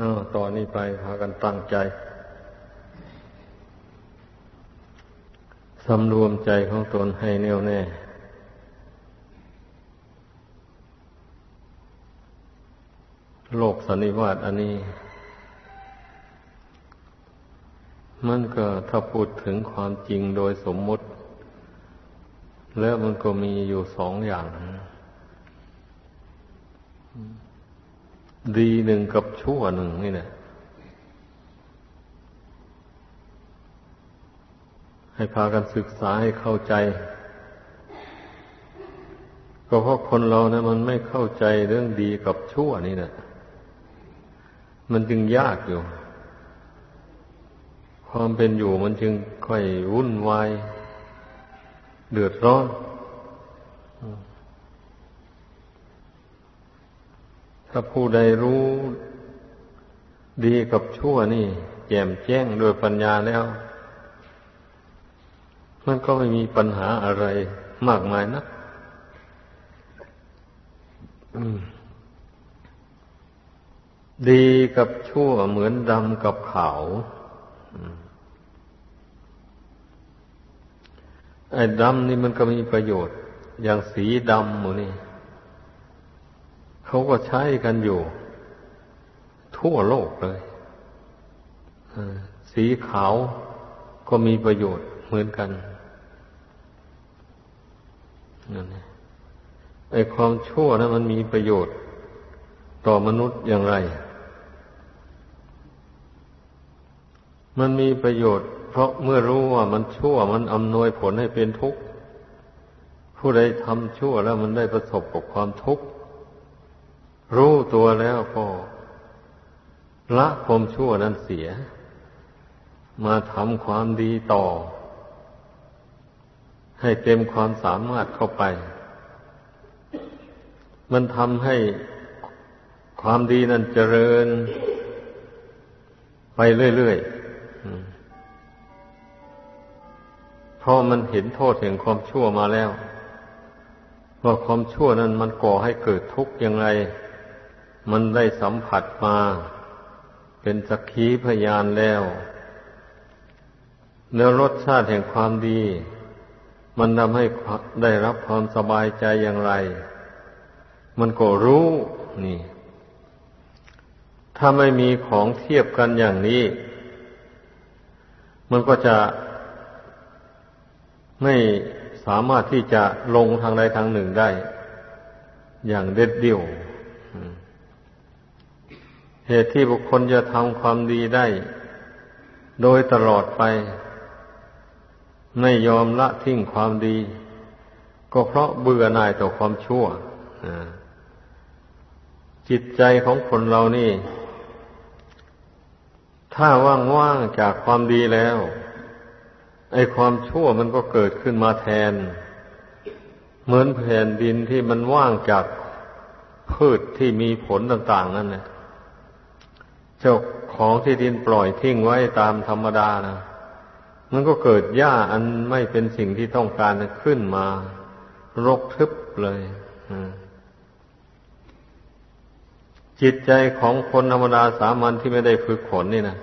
อ้าวต่อนนี้ไปพากันตั้งใจ สำรวมใจของตนให้แน่วแน่ โลกสันนิวาตอันนี้ มันก็ถ้าพูดถึงความจริงโดยสมมุติ แล้วมันก็มีอยู่สองอย่าง ดีหนึ่งกับชั่วหนึ่งนี่นะให้พากันศึกษาให้เข้าใจ ก็เพราะคนเรานะมันไม่เข้าใจเรื่องดีกับชั่วนี่นะมันจึงยากอยู่ ความเป็นอยู่มันจึงค่อยวุ่นวาย เดือดร้อน ถ้าผู้ใดรู้ดีกับชั่วนี่แจ่มแจ้งโดยปัญญาแล้ว มันก็ไม่มีปัญหาอะไรมากมายนะดีกับชั่วเหมือนดำกับขาวไอ้ดำนี่มันก็มีประโยชน์ อย่างสีดำหมูนี่ เขาก็ใช้กันอยู่ ทั่วโลกเลยสีขาวก็มีประโยชน์เหมือนกันนั่นไอ้ความชั่วนะมันมีประโยชน์ต่อมนุษย์อย่างไร มันมีประโยชน์ เพราะเมื่อรู้ว่ามันชั่วมันอำนวยผลให้เป็นทุกข์ ผู้ใดทำชั่วแล้วมันได้ประสบกับความทุกข์ รู้ตัวแล้วก็ละความชั่วนั้นเสีย มาทำความดีต่อ ให้เต็มความสามารถเข้าไป มันทำให้ความดีนั้นเจริญไปเรื่อยๆ เพราะมันเห็นโทษแห่งความชั่วมาแล้ว ว่าความชั่วนั้นมันก่อให้เกิดทุกข์ยังไง มันได้สัมผัสมา เป็นสักขีพยานแล้ว แล้วรสชาติแห่งความดี มันทำให้ได้รับความสบายใจอย่างไร มันก็รู้นี่ ถ้าไม่มีของเทียบกันอย่างนี้ มันก็จะไม่สามารถที่จะลงทางใดทางหนึ่งได้ อย่างเด็ดเดี่ยว เหตุที่บุคคลจะทำความดีได้ โดยตลอดไป ไม่ยอมละทิ้งความดี ก็เพราะเบื่อหน่ายต่อความชั่วจิตใจของคนเรานี่ ถ้าว่างๆจากความดีแล้ว ไอ้ความชั่วมันก็เกิดขึ้นมาแทน เหมือนแผ่นดินที่มันว่างจากพืชที่มีผลต่าง ๆ นั่นแหละ เจ้าของที่ดินปล่อยทิ้งไว้ตามธรรมดานะมันก็เกิดหญ้าอันไม่เป็นสิ่งที่ต้องการขึ้นมา รกทึบเลยจิตใจของคนธรรมดาสามัญที่ไม่ได้ฝึกฝนนี่นะ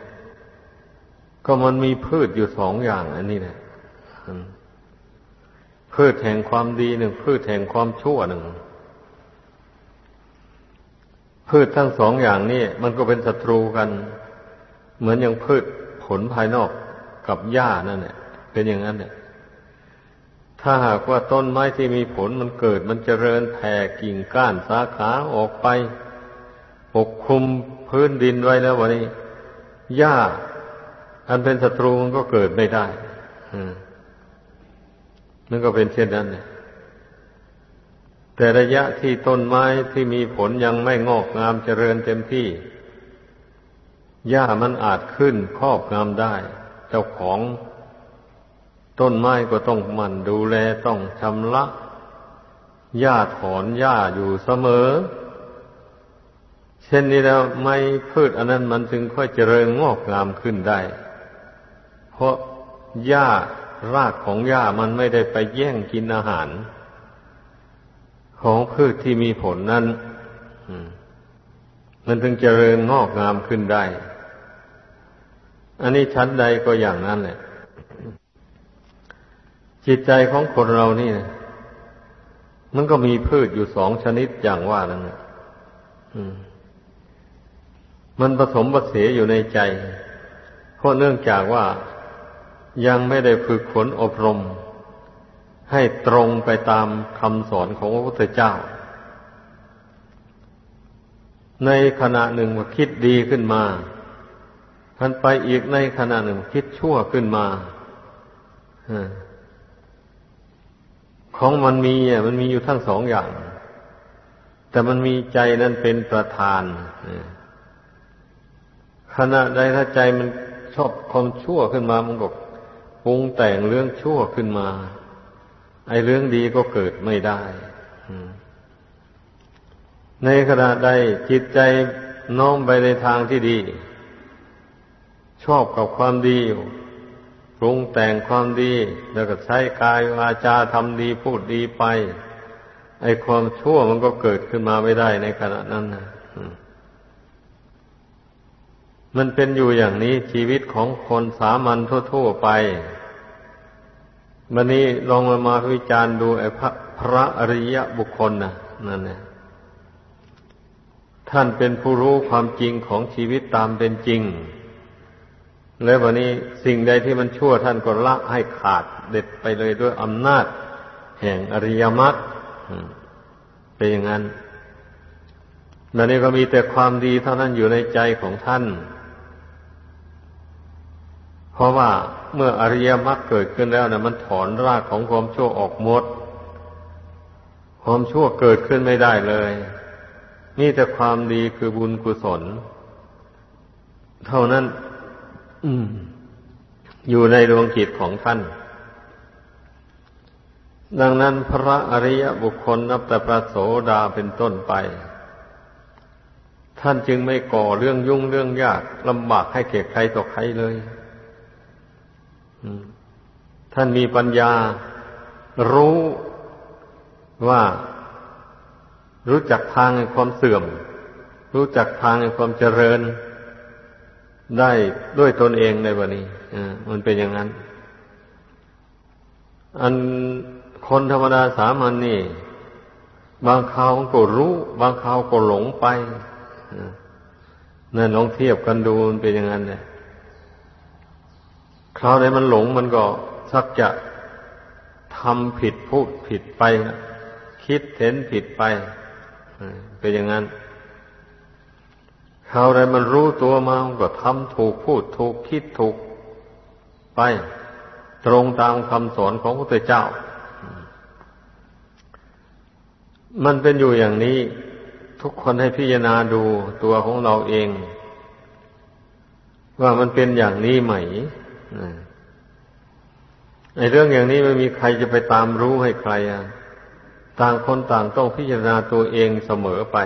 ก็มันมีพืชอยู่สองอย่างอันนี้นะพืชแห่งความดีหนึ่งพืชแห่งความชั่วหนึ่ง พืชทั้งสองอย่างนี้มันก็เป็นศัตรูกัน เหมือนอย่างพืชผลภายนอกกับหญ้านั่นเนี่ยเป็นอย่างนั้นเนี่ยถ้าหากว่าต้นไม้ที่มีผลมันเกิด มันเจริญแผ่กิ่งก้านสาขาออกไป ปกคลุมพื้นดินไว้แล้ววันนี้หญ้าอันเป็นศัตรูมันก็เกิดไม่ได้นั่นก็เป็นเช่นนั้นเนี่ย แต่ระยะที่ต้นไม้ที่มีผลยังไม่งอกงามเจริญเต็มที่ หญ้ามันอาจขึ้นครอบงามได้ เจ้าของต้นไม้ก็ต้องมันดูแลต้องชำระหญ้าถอนหญ้าอยู่เสมอ เช่นนี้แล้วไม่พืชอันนั้นมันจึงค่อยเจริญงอกงามขึ้นได้ เพราะหญ้ารากของหญ้ามันไม่ได้ไปแย่งกินอาหาร ของพืชที่มีผลนั้นมันถึงเจริญงอกงามขึ้นได้ อันนี้ชั้นใดก็อย่างนั้นแหละ จิตใจของคนเรานี่นะมันก็มีพืชอยู่สองชนิดอย่างว่านั่นนะมันผสมผสมอยู่ในใจ เพราะเนื่องจากว่ายังไม่ได้ฝึกฝนอบรม ให้ตรงไปตามคำสอนของพระพุทธเจ้า ในขณะหนึ่งว่าคิดดีขึ้นมาพันไปอีกในขณะหนึ่งคิดชั่วขึ้นมาของมันมีอะมันมีอยู่ทั้งสองอย่าง แต่มันมีใจนั้นเป็นประธานขณะใดถ้าใจมันชอบความชั่วขึ้นมา มันก็ปรุงแต่งเรื่องชั่วขึ้นมา ไอ้เรื่องดีก็เกิดไม่ได้ในขณะใดจิตใจน้อมไปในทางที่ดี ชอบกับความดีปรุงแต่งความดี แล้วก็ใช้กายวาจาทำดีพูดดีไป ไอ้ความชั่วมันก็เกิดขึ้นมาไม่ได้ในขณะนั้นนะมันเป็นอยู่อย่างนี้ชีวิตของคนสามัญทั่ว ๆ ไป วันนี้ลองมามาวิจารณ์ดูไอ้พระพระอริยบุคคลนะนั่นเนี่ยท่านเป็นผู้รู้ความจริงของชีวิตตามเป็นจริง แล้ววันนี้สิ่งใดที่มันชั่วท่านก็ละให้ขาดเด็ดไปเลยด้วยอำนาจ แห่งอริยมรรคเป็นอย่างนั้นวันนี้ก็มีแต่ความดีเท่านั้นอยู่ในใจของท่าน เพราะว่าเมื่ออริยมรรคเกิดขึ้นแล้วนะมันถอนรากของความชั่วออกหมด ความชั่วเกิดขึ้นไม่ได้เลย นี่แต่ความดีคือบุญกุศล เท่านั้นอยู่ในดวงจิตของท่าน ดังนั้นพระอริยบุคคลนับแต่พระโสดาเป็นต้นไป ท่านจึงไม่ก่อเรื่องยุ่งเรื่องยากลำบากให้เก่ใครต่อใครเลย ท่านมีปัญญารู้ว่ารู้จักทางในความเสื่อม รู้จักทางในความเจริญ ได้ด้วยตนเองในวันนี้มันเป็นอย่างนั้น อันคนธรรมดาสามัญนนี่ บางคราวก็รู้ บางคราวก็หลงไปนั่นลองเทียบกันดูมันเป็นอย่างนั้นเลย คราวไหนมันหลงมันก็สักจะทำผิดพูดผิดไปคิดเห็นผิดไปเป็นอย่างนั้นคราวใดมันรู้ตัวมามันก็ทำถูกพูดถูกคิดถูกไป ตรงตามคำสอนของพระพุทธเจ้า มันเป็นอยู่อย่างนี้ ทุกคนให้พิจารณาดูตัวของเราเอง ว่ามันเป็นอย่างนี้ไหม ในเรื่องอย่างนี้ไม่มีใครจะไปตามรู้ให้ใครอะต่างคนต่างต้องพิจารณาตัวเองเสมอไป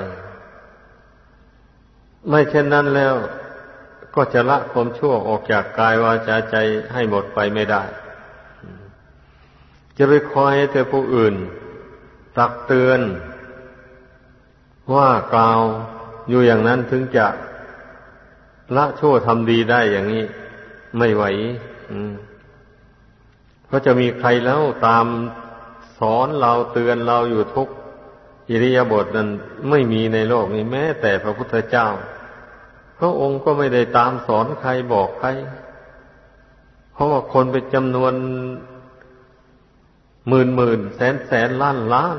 ไม่เช่นนั้นแล้วก็จะละความชั่วออกจากกายวาจาใจให้หมดไปไม่ได้ จะไปคอยให้เธอผู้อื่น ตักเตือน ว่ากล่าวอยู่อย่างนั้นถึงจะละชั่วทำดีได้อย่างนี้ ไม่ไหวเพราะจะมีใครแล้วตามสอนเราเตือนเราอยู่ทุกอิริยาบถนั้นไม่มีในโลกนี้แม้ แต่พระพุทธเจ้า พระองค์ก็ไม่ได้ตามสอนใครบอกใคร เพราะว่าคนเป็นจำนวนหมื่นหมื่นแสนแสนล้านล้าน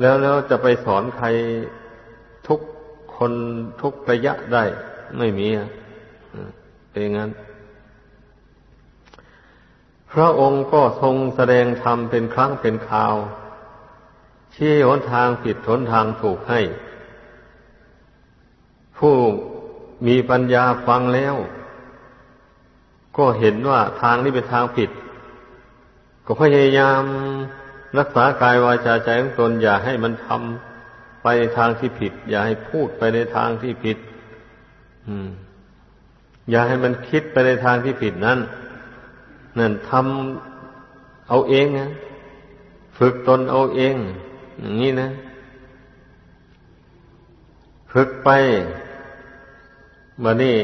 แล้วแล้วจะไปสอนใครทุกคนทุกระยะได้ ไม่มีอะ เป็นงั้น พระองค์ก็ทรงแสดงธรรมเป็นครั้งเป็นคราว ชี้หนทางผิดหนทางถูกให้ ผู้มีปัญญาฟังแล้ว ก็เห็นว่าทางนี้เป็นทางผิด ก็พยายามรักษากายวาจาใจของตนอย่าให้มันทำไปในทางที่ผิด อย่าให้พูดไปในทางที่ผิด อืม อย่าให้มันคิดไปในทางที่ผิดนั้น นั่นทำเอาเองนะฝึกตนเอาเอง อย่างนี้นะฝึกไปมานี่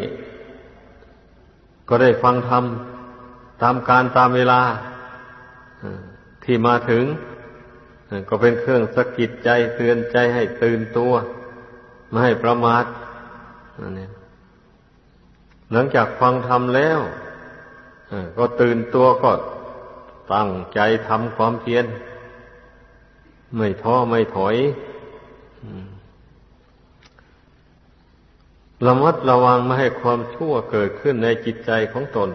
ก็ได้ฟังธรรมตามการตามเวลาที่มาถึง ก็เป็นเครื่องสะกิดใจเตือนใจให้ตื่นตัว ไม่ให้ประมาทนั่นเอง หลังจากฟังธรรมแล้วก็ตื่นตัวก็ตั้งใจทำความเพียรไม่ท้อไม่ถอยระมัดระวังไม่ให้ความชั่วเกิดขึ้นในจิตใจของตน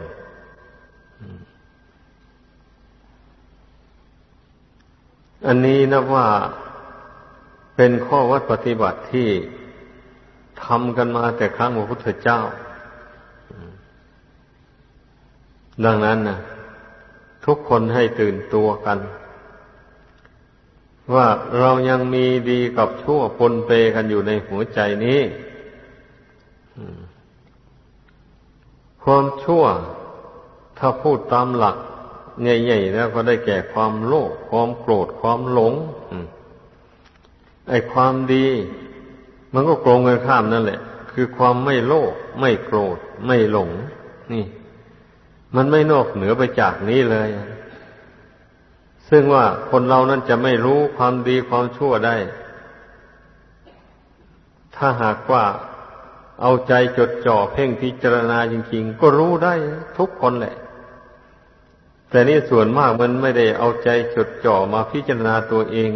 อันนี้นะว่าเป็นข้อวัดปฏิบัติที่ทำกันมาแต่ครั้งพระพุทธเจ้า ดังนั้นนะทุกคนให้ตื่นตัวกัน ว่าเรายังมีดีกับชั่วปนเปกันอยู่ในหัวใจนี้ความชั่ว ถ้าพูดตามหลักใหญ่ๆแล้วก็ได้แก่ความโลภความโกรธความหลงไอ้ความดี มันก็โกงกันข้ามนั่นแหละ คือความไม่โลภไม่โกรธ ไม่หลง นี่ มันไม่นอกเหนือไปจากนี้เลย ซึ่งว่าคนเรานั้นจะไม่รู้ความดีความชั่วได้ ถ้าหากว่าเอาใจจดจ่อเพ่งพิจารณาจริง ๆ ก็รู้ได้ทุกคนแหละ แต่นี่ส่วนมากมันไม่ได้เอาใจจดจ่อมาพิจารณาตัวเอง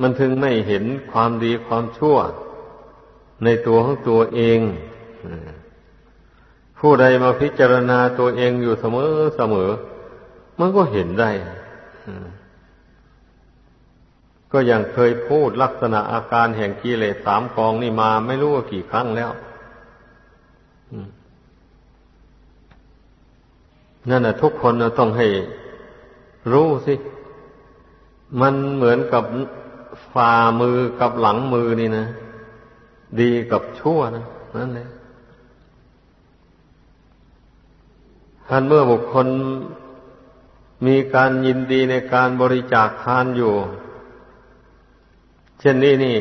มันถึงไม่เห็นความดีความชั่ว ในตัวของตัวเอง ผู้ใดมาพิจารณาตัวเองอยู่เสมอเสมอ มันก็เห็นได้ ก็อยังเคยพูดลักษณะอาการแห่งกิเลสสามกองนี่มาไม่รู้ว่ากี่ครั้งแล้วนั่นนะทุกคนต้องให้รู้สิ มันเหมือนกับฝ่ามือกับหลังมือนี่นะ ดีกับชั่วนะนั่นเลย ท่านเมื่อบุคคลมีการยินดีในการบริจาคทานอยู่ เช่นนี้นี่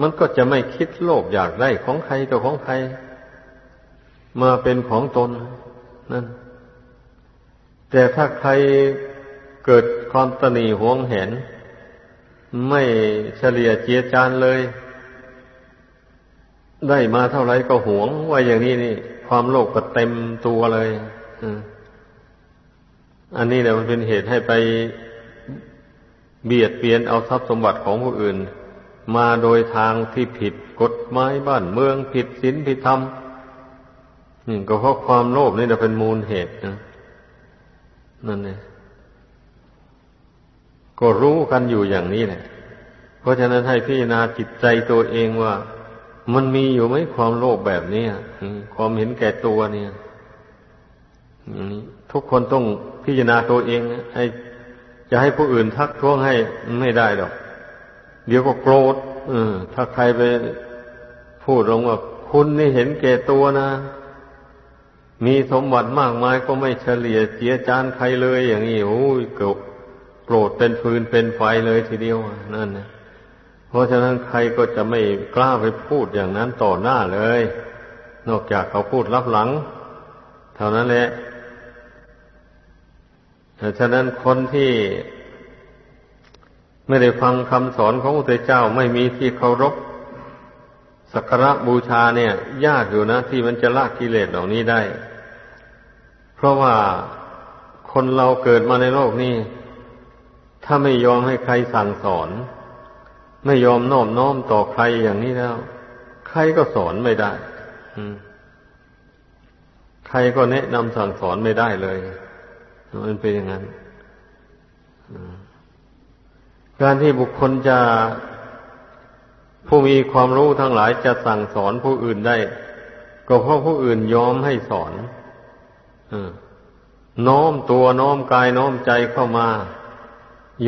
มันก็จะไม่คิดโลภอยากได้ของใครตัวของใครมาเป็นของตนนั่น แต่ถ้าใครเกิดความตนีหวงเห็น ไม่เฉลี่ยเจียจานเลย ได้มาเท่าไรก็หวงว่าอย่างนี้นี่ ความโลภก็เต็มตัวเลย อันนี้เนี่ยมันเป็นเหตุให้ไปเบียดเบียนเอาทรัพย์สมบัติของผู้อื่น มาโดยทางที่ผิดกฎหมายบ้านเมืองผิดศีลผิดธรรมนี่ก็เพราะความโลภนี่จะเป็นมูลเหตุนะนั่นเองก็รู้กันอยู่อย่างนี้แหละ เพราะฉะนั้นให้พิจารณาจิตใจตัวเองว่า มันมีอยู่ไหมความโลภแบบนี้ความเห็นแก่ตัวเนี่ย ทุกคนต้องพิจารณาตัวเองให้จะให้ผู้อื่นทักท้วงให้ไม่ได้ดอก เดี๋ยวก็โกรธถ้าใครไปพูดลงว่าคุณนี่เห็นแก่ตัวนะ มีสมบัติมากมายก็ไม่เฉลี่ยเสียจานใครเลยอย่างนี้โอ้ยโกรธเป็นฟืนเป็นไฟเลยทีเดียวนั่นนะเพราะฉะนั้นใครก็จะไม่กล้าไปพูดอย่างนั้นต่อหน้าเลย นอกจากเขาพูดรับหลัง เท่านั้นแหละ ฉะนั้นคนที่ไม่ได้ฟังคำสอนของพระพุทธเจ้าไม่มีที่เคารพสักการะบูชาเนี่ย ยากอยู่นะ ที่มันจะละกิเลสเหล่านี้ได้ เพราะว่าคนเราเกิดมาในโลกนี้ ถ้าไม่ยอมให้ใครสั่งสอน ไม่ยอมน้อมน้อมต่อใครอย่างนี้แล้ว ใครก็สอนไม่ได้ใครก็แนะนำสั่งสอนไม่ได้เลย มันเป็นอย่างนั้นการที่บุคคลจะผู้มีความรู้ทั้งหลายจะสั่งสอนผู้อื่นได้ ก็เพราะผู้อื่นยอมให้สอนน้อมตัวน้อมกายน้อมใจเข้ามา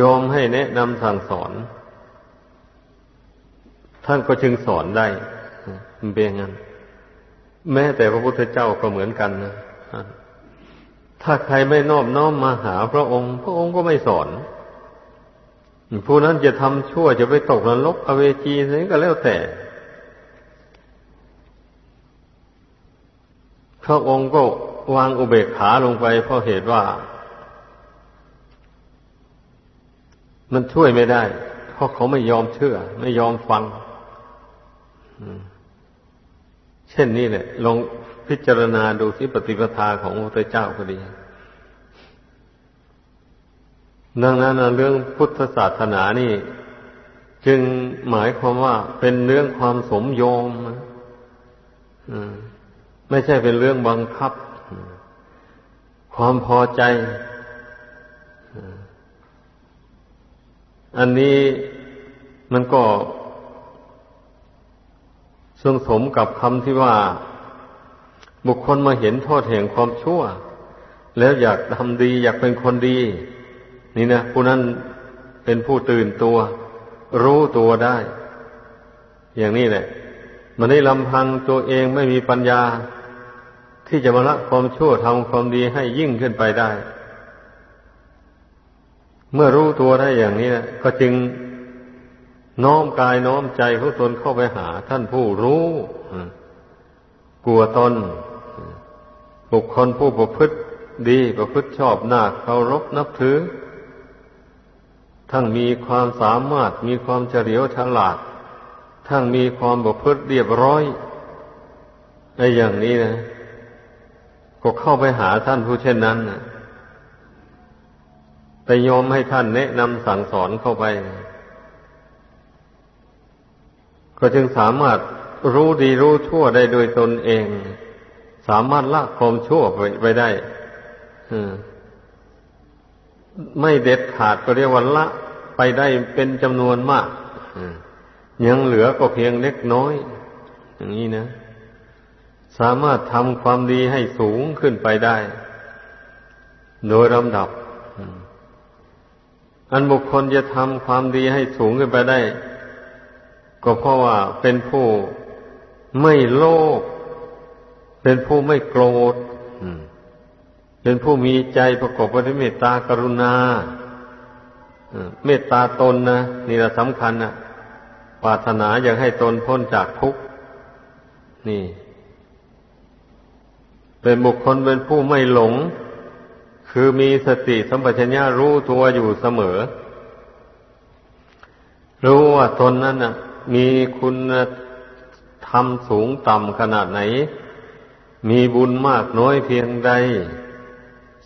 ยอมให้แนะนำสั่งสอน ท่านก็จึงสอนได้มันเป็นอย่างนั้น แม้แต่พระพุทธเจ้าก็เหมือนกันนะ ถ้าใครไม่นอบน้อมมาหาพระองค์ พระองค์ก็ไม่สอน ผู้นั้นจะทำชั่วจะไปตกนรกอเวจีนี้ก็แล้วแต่ พระองค์ก็วางอุเบกขาลงไป เพราะเหตุว่า มันช่วยไม่ได้ เพราะเขาไม่ยอมเชื่อ ไม่ยอมฟังเช่นนี้แหละลอง พิจารณาดูที่ปฏิปทาของพระเจ้าก็ดีดังนั้นเรื่องพุทธศาสนานี่ จึงหมายความว่าเป็นเรื่องความสมโยมไม่ใช่เป็นเรื่องบังคับ ความพอใจ อันนี้มันก็ทรงสมกับคำที่ว่า บุคคลมาเห็นโทษแห่งความชั่ว แล้วอยากทำดีอยากเป็นคนดี นี่นะผู้นั้นเป็นผู้ตื่นตัว รู้ตัวได้ อย่างนี้แหละ มันได้ลำพังตัวเองไม่มีปัญญา ที่จะมาละความชั่วทำความดีให้ยิ่งขึ้นไปได้ เมื่อรู้ตัวได้อย่างนี้นะก็จึงน้อมกายน้อมใจของตนเข้าไปหาท่านผู้รู้ กลัวตน บุคคลผู้ประพฤติดีประพฤติชอบหน้าเคารพนับถือ ทั้งมีความสามารถมีความเฉลียวฉลาด ทั้งมีความประพฤติเรียบร้อยในอย่างนี้นะก็เข้าไปหาท่านผู้เช่นนั้นนะไปยอมให้ท่านแนะนำสั่งสอนเข้าไป ก็จึงสามารถรู้ดีรู้ชั่วได้โดยตนเอง สามารถละความชั่วไปไปได้ไม่เด็ดขาดก็เรียกว่าละไปได้เป็นจำนวนมากยังเหลือก็เพียงเล็กน้อย อย่างนี้นะ สามารถทำความดีให้สูงขึ้นไปได้ โดยลำดับ อันบุคคลจะทำความดีให้สูงขึ้นไปได้ ก็เพราะว่าเป็นผู้ไม่โลภ เป็นผู้ไม่โกรธเป็นผู้มีใจประกอบไปด้วยเมตตากรุณาเมตตาตนนะนี่แหละสำคัญนะปรารถนาอยากให้ตนพ้นจากทุกข์นี่ เป็นบุคคลเป็นผู้ไม่หลง คือมีสติสัมปชัญญะรู้ตัวอยู่เสมอ รู้ว่าตนนั้นนะมีคุณธรรมสูงต่ำขนาดไหน มีบุญมากน้อยเพียงใด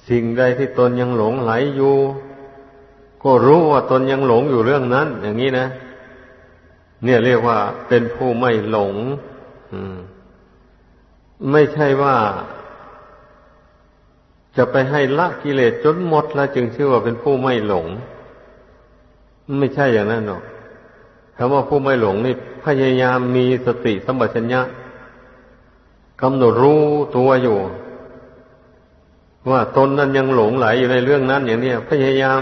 สิ่งใดที่ตนยังหลงไหลอยู่ ก็รู้ว่าตนยังหลงอยู่เรื่องนั้น อย่างนี้นะ เนี่ยเรียกว่าเป็นผู้ไม่หลงไม่ใช่ว่า จะไปให้ละกิเลสจนหมดแล้วจึงชื่อว่าเป็นผู้ไม่หลง ไม่ใช่อย่างนั้นหรอกคำว่าผู้ไม่หลงนี่พยายามมีสติสัมปชัญญะ กำหนดรู้ตัวอยู่ ว่าตนนั้นยังหลงไหลอยู่ในเรื่องนั้นอย่างนี้พยายาม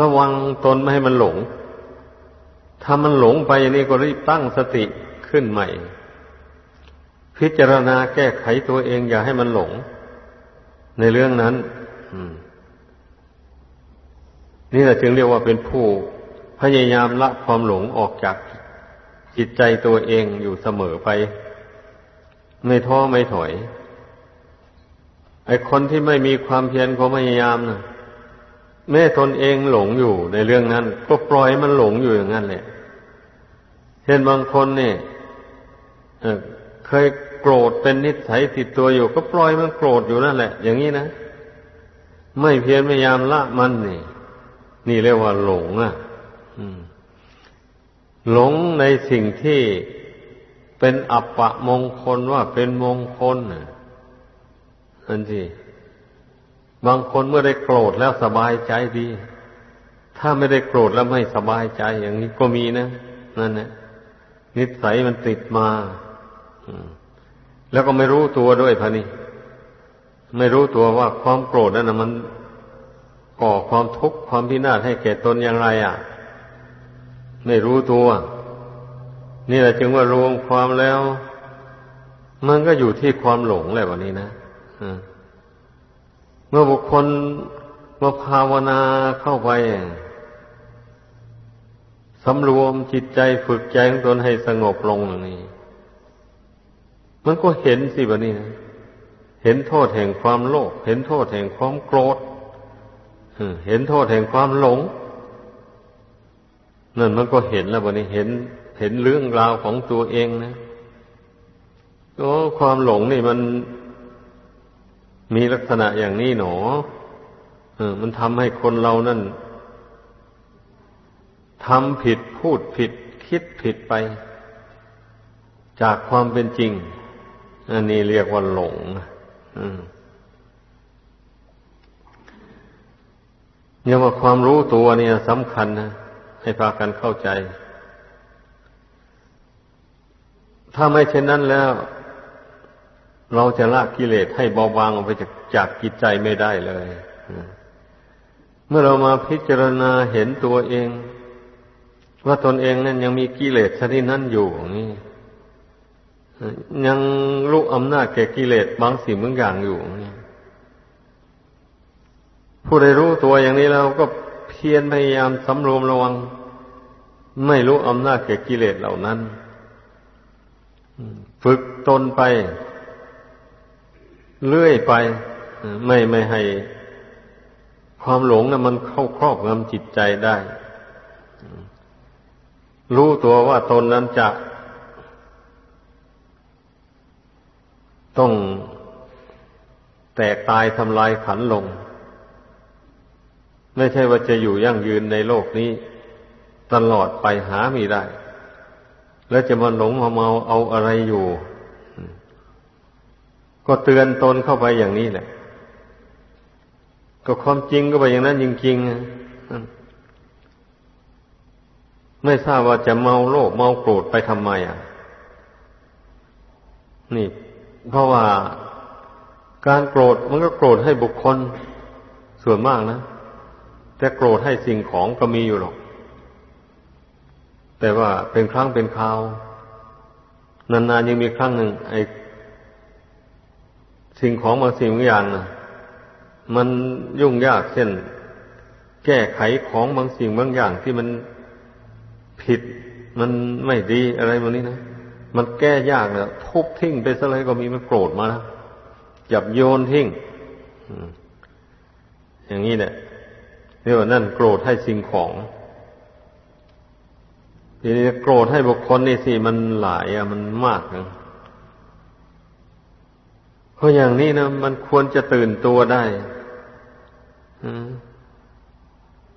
ระวังตนไม่ให้มันหลง ถ้ามันหลงไปอย่างนี้ก็รีบตั้งสติขึ้นใหม่ พิจารณาแก้ไขตัวเองอย่าให้มันหลง ในเรื่องนั้นนี่แหละจึงเรียกว่าเป็นผู้พยายามละความหลงออกจากจิตใจตัวเองอยู่เสมอไป ไม่ท้อไม่ถอย ไอคนที่ไม่มีความเพียรความพยายามนะแม่ตนเองหลงอยู่ในเรื่องนั้น ก็ปล่อยมันหลงอยู่อย่างนั้นแหละเช่นบางคนเนี่ยเคยโกรธเป็นนิสัยติดตัวอยู่ ก็ปล่อยมันโกรธอยู่นั่นแหละ อย่างนี้นะไม่เพียรพยายามละมันนี่นี่เรียกว่าหลงอะหลงในสิ่งที่ เป็นอัปปะมงคลว่าเป็นมงคลนั่นสิบางคนเมื่อได้โกรธแล้วสบายใจดี ถ้าไม่ได้โกรธแล้วไม่สบายใจอย่างนี้ก็มีนะนั่นนะนิสัยมันติดมาแล้วก็ไม่รู้ตัวด้วยพะนี่ไม่รู้ตัวว่าความโกรธนั่นนะมันก่อความทุกข์ความพินาศให้แก่ตนอย่างไร อะ ไม่รู้ตัว นี่แหละจึงว่ารวมความแล้ว มันก็อยู่ที่ความหลงแหละวันนี้นะเมื่อบุคคลมาภาวนาเข้าไปสำรวมจิตใจฝึกใจของตนให้สงบลงอย่างนี้มันก็เห็นสิบะนี่นะเห็นโทษแห่งความโลภเห็นโทษแห่งความโกรธเห็นโทษแห่งความหลงนั่นมันก็เห็นแล้วบะนี้เห็น เห็นเรื่องราวของตัวเองนะโอ้ความหลงนี่มันมีลักษณะอย่างนี้หนอเออ มันทำให้คนเรานั่นทำผิดพูดผิด คิดผิดไป จากความเป็นจริง อันนี้เรียกว่าหลงเนี่ยว่าความรู้ตัวเนี่ยสำคัญนะให้พากันเข้าใจ ถ้าไม่เช่นนั้นแล้ว เราจะละกิเลสให้เบาบางออกไปจากจากจิตใจไม่ได้เลย เมื่อเรามาพิจารณาเห็นตัวเอง ว่าตนเองนั้นยังมีกิเลสชนิดนั้นอยู่นี่ยังรู้อำนาจแก่กิเลสบางสิ่งบางอย่างอยู่นี่ผู้ใดรู้ตัวอย่างนี้แล้วก็เพียรพยายามสำรวมระวัง ไม่รู้อำนาจแก่กิเลสเหล่านั้น ฝึกตนไป เลื่อยไป ไม่ไม่ให้ ความหลงนะมันเข้าครอบงำจิตใจได้ รู้ตัวว่าตนนั้นจะต้องแตกตายทำลายขันลง ไม่ใช่ว่าจะอยู่ยั่งยืนในโลกนี้ ตลอดไปหามีได้ แล้วจะมาหลงมาเมาเอาอะไรอยู่ ก็เตือนตนเข้าไปอย่างนี้แหละ ก็ความจริงก็ไปอย่างนั้นจริงๆไม่ทราบว่าจะเมาโลภเมาโกรธไปทำไมอะ นี่ เพราะว่าการโกรธมันก็โกรธให้บุคคลส่วนมากนะ แต่โกรธให้สิ่งของก็มีอยู่หรอก แต่ว่าเป็นครั้งเป็นคราวนานๆยังมีครั้งหนึ่งไอ้สิ่งของบางสิ่งบางอย่างนะมันยุ่งยากเช่นแก้ไขของบางสิ่งบางอย่างที่มันผิดมันไม่ดีอะไรแบบนี้นะมันแก้ยากนะทุบทิ้งไปซะเลยก็มีมันโกรธมาแล้วจับโยนทิ้งอย่างนี้แหละเรียกว่านั่นโกรธให้สิ่งของ ทีนี้โกรธให้บุคคลนี่สิมันหลายอะมันมากนะเพราะอย่างนี้นะมันควรจะตื่นตัวได้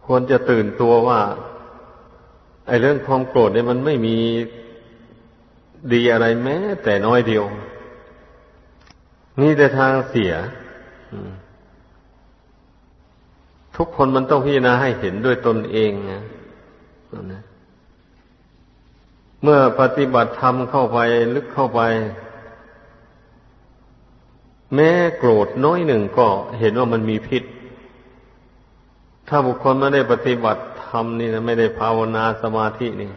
ควรจะตื่นตัวว่า ไอ้เรื่องความโกรธเนี่ยมันไม่มีดีอะไรแม้ แต่น้อยเดียวนี่แต่ทางเสียทุกคนมันต้องพิจารณาให้เห็นด้วยตนเองนะ เมื่อปฏิบัติธรรมเข้าไปลึกเข้าไป แม้โกรธน้อยหนึ่งก็เห็นว่ามันมีพิษ ถ้าบุคคลไม่ได้ปฏิบัติทำนี่นะไม่ได้ภาวนาสมาธินี่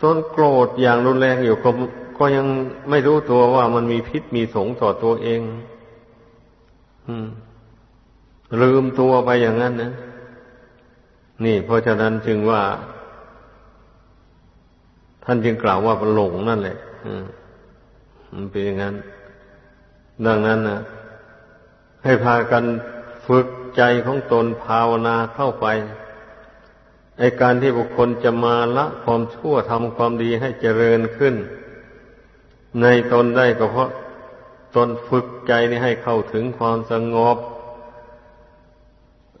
ต้นโกรธอย่างรุนแรงอยู่ก็ก็ยังไม่รู้ตัวว่ามันมีพิษมีสงต่อตัวเอง อืม ลืมตัวไปอย่างนั้นนะนี่เพราะฉะนั้นจึงว่า ท่านจึงกล่าวว่าหลงนั่นแหละอืมมันเป็นอย่างนั้น ดังนั้นนะให้พากันฝึกใจของตนภาวนาเข้าไปไอการที่บุคคลจะมาละความชั่วทำความดีให้เจริญขึ้น ในตนได้ก็เพราะตนฝึกใจนี้ให้เข้าถึงความสงบ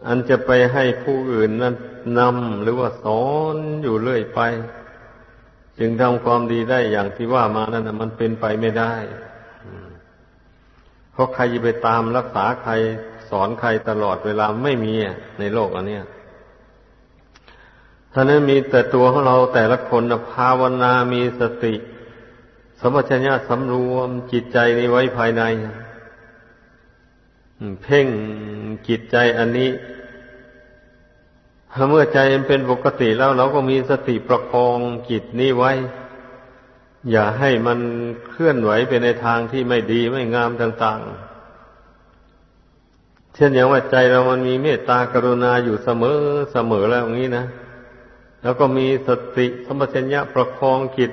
อันจะไปให้ผู้อื่นนั้นนำหรือว่าสอนอยู่เรื่อยไป จึงทำความดีได้อย่างที่ว่ามานั้นมันเป็นไปไม่ได้เพราะใครจะไปตามรักษาใครสอนใครตลอดเวลาไม่มีในโลกอันนี้ท่านั้นมีแต่ตัวของเราแต่ละคนภาวนามีสติสมัชัญญะสำรวมจิตใจนี้ไว้ภายใน เพ่งจิตใจอันนี้ เมื่อใจมันเป็นปกติแล้วเราก็มีสติประคองจิตนี้ไว้ อย่าให้มันเคลื่อนไหวไปในทางที่ไม่ดีไม่งามต่าง ๆ เช่นอย่างว่าใจเรามันมีเมตตากรุณาอยู่เสมอเสมอแล้วอย่างนี้นะแล้วก็มีสติสมปชัญญะประคองจิต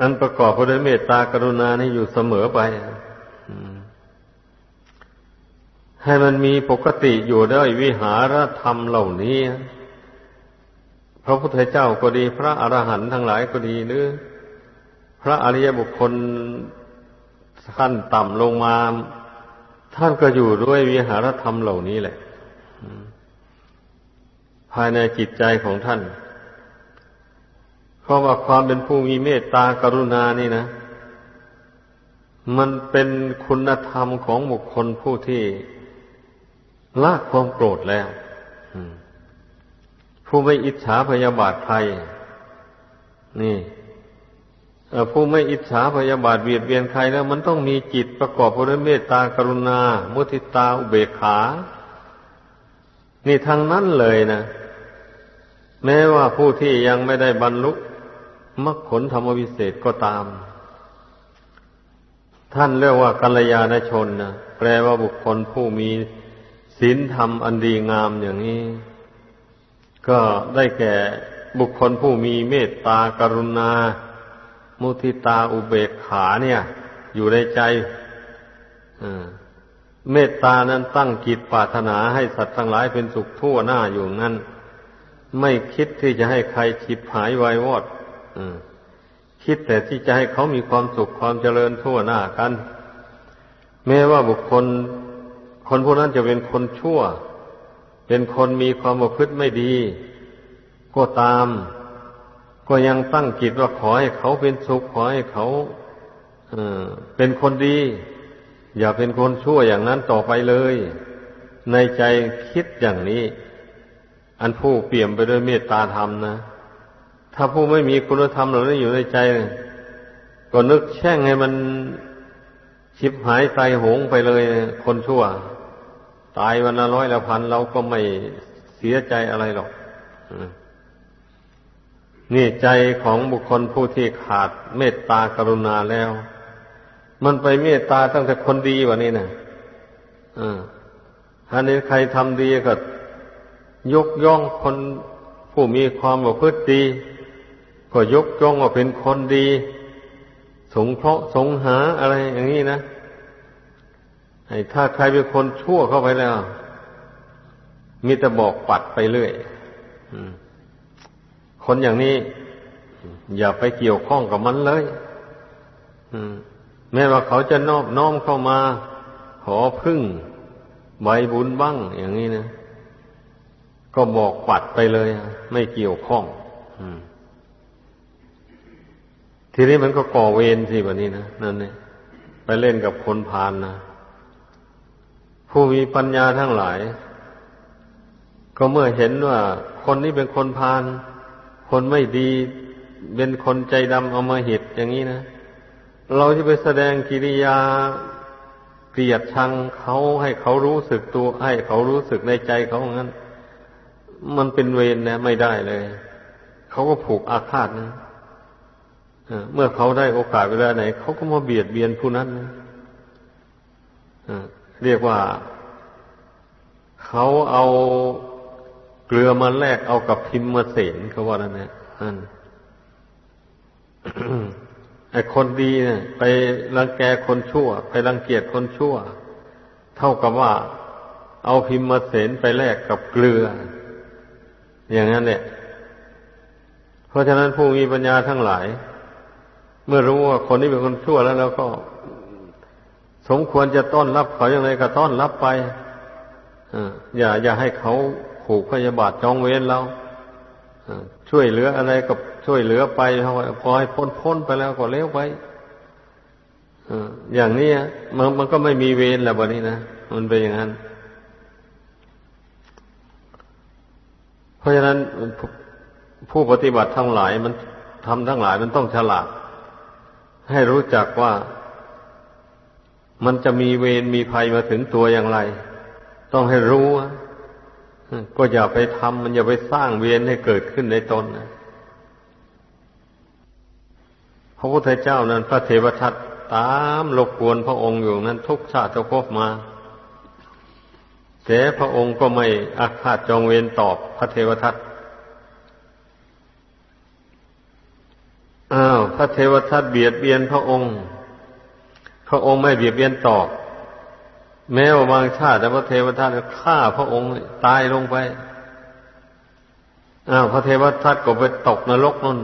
อันประกอบด้วยเมตตากรุณานี่อยู่เสมอไป ให้มันมีปกติอยู่ด้วยวิหารธรรมเหล่านี้ พระพุทธเจ้าก็ดี พระอรหันต์ทั้งหลายก็ดีหรือ พระอริยบุคคลขั้นต่ำลงมา ท่านก็อยู่ด้วยวิหารธรรมเหล่านี้แหละ ภายในจิตใจของท่านเพราะว่าความเป็นผู้มีเมตตากรุณานี่นะ มันเป็นคุณธรรมของบุคคลผู้ที่ ละความโกรธแล้วผู้ไม่อิจฉาพยาบาทใคร นี่ผู้ไม่อิจฉาพยาบาทเบียดเบียนใครแล้ว มันต้องมีจิตประกอบด้วยเมตตากรุณา มุทิตาอุเบกขา นี่ทางนั้นเลยนะ แม้ว่าผู้ที่ยังไม่ได้บรรลุมรรคผลธรรมวิเศษก็ตาม ท่านเรียกว่ากัลยาณชนนะแปลว่าบุคคลผู้มี ศีลธรรมอันดีงามอย่างนี้ ก็ได้แก่บุคคลผู้มีเมตตากรุณา มุทิตาอุเบกขาเนี่ย อยู่ในใจเมตตานั้นตั้งกิจปรารถนาให้สัตว์ทั้งหลายเป็นสุขทั่วหน้าอยู่นั้นไม่คิดที่จะให้ใครฉิบหายวายวอดคิดแต่ที่จะให้เขามีความสุขความเจริญทั่วหน้ากัน แม้ว่าบุคคล คนพวกนั้นจะเป็นคนชั่ว เป็นคนมีความประพฤติไม่ดี ก็ตาม ก็ยังตั้งจิตว่าขอให้เขาเป็นสุขขอให้เขาเป็นคนดี อย่าเป็นคนชั่วอย่างนั้นต่อไปเลย ในใจคิดอย่างนี้ อันผู้เปี่ยมไปด้วยเมตตาธรรมนะ ถ้าผู้ไม่มีคุณธรรมเหล่านี้อยู่ในใจ ก็นึกแช่งให้มันชิบหายใจหงไปเลยคนชั่ว ตายวันละร้อยละพันเราก็ไม่เสียใจอะไรหรอกนี่ใจของบุคคลผู้ที่ขาดเมตตากรุณาแล้ว มันไปเมตตาตั้งแต่คนดีวะนี่นะอันนี้ใครทำดีก็ยกย่องคนผู้มีความประพฤติดี ก็ยกย่องว่าเป็นคนดี สงเคราะห์สงหาอะไรอย่างนี้นะ ถ้าใครเป็นคนชั่วเข้าไปแล้ว มีแต่บอกปัดไปเรื่อยคนอย่างนี้ อย่าไปเกี่ยวข้องกับมันเลยแม้ว่าเขาจะนอบน้อมเข้ามา ขอพึ่งใบบุญบ้าง อย่างนี้นะก็บอกปัดไปเลย ไม่เกี่ยวข้องทีนี้มันก็ก่อเวรสิแบบนี้นะนั่นเนี่ยไปเล่นกับคนพานนะ ผู้มีปัญญาทั้งหลาย ก็เมื่อเห็นว่า คนนี้เป็นคนพาลคนไม่ดี เป็นคนใจดำเอามาหิดอย่างนี้นะ เราจะไปแสดงกิริยาเกลียดชังเขาให้เขารู้สึกตัว ให้เขารู้สึกในใจเขาอย่างนั้น มันเป็นเวรนะไม่ได้เลย เขาก็ผูกอาฆาตนะเมื่อเขาได้โอกาสเวลาไหน เขาก็มาเบียดเบียนผู้นั้นนะ เรียกว่า เขาเอาเกลือมาแลกเอากับพิมพ์มาเสนเขาว่านั่นนะนั่นไอ้คนดีเนี่ย ไปรังแกคนชั่ว ไปรังเกียจคนชั่ว เท่ากับว่า เอาพิมพ์มาเสนไปแลกกับเกลือ อย่างนั้นเนี่ยเพราะฉะนั้นผู้มีปัญญาทั้งหลาย เมื่อรู้ว่าคนนี้เป็นคนชั่วแล้วเราก็ สมควรจะต้อนรับเขาอย่างไรก็ต้อนรับไปอย่า อย่าให้เขาผูกพยาบาทจองเวรเราช่วยเหลืออะไรก็ช่วยเหลือไปพอให้พ้นพ้นไปแล้วก็เลี้ยวไปอย่างนี้มันมันก็ไม่มีเวรแล้ววันนี้นะมันเป็นอย่างนั้น เพราะฉะนั้นผู้ปฏิบัติทั้งหลายมันทำทั้งหลายมันต้องฉลาด ให้รู้จักว่า มันจะมีเวรมีภัยมาถึงตัวอย่างไร ต้องให้รู้ก็อย่าไปทำมันอย่าไปสร้างเวรให้เกิดขึ้นในตนนพระพุทธเจ้านั้นพระเทวทัตตามรบกวนพระองค์อยู่นั้นทุกชาติทุกภพมาแต่พระองค์ก็ไม่อาฆาตจองเวรตอบพระเทวทัตอ้าวพระเทวทัตเบียดเบียนพระองค์ ระองค์ไม่เบียดเบียนตอบ แม้ว่าบางชาติแต่พระเทวทัตฆ่าพระองค์ตายลงไปอ้าวพระเทวทัตก็ไปตกนรกนั่น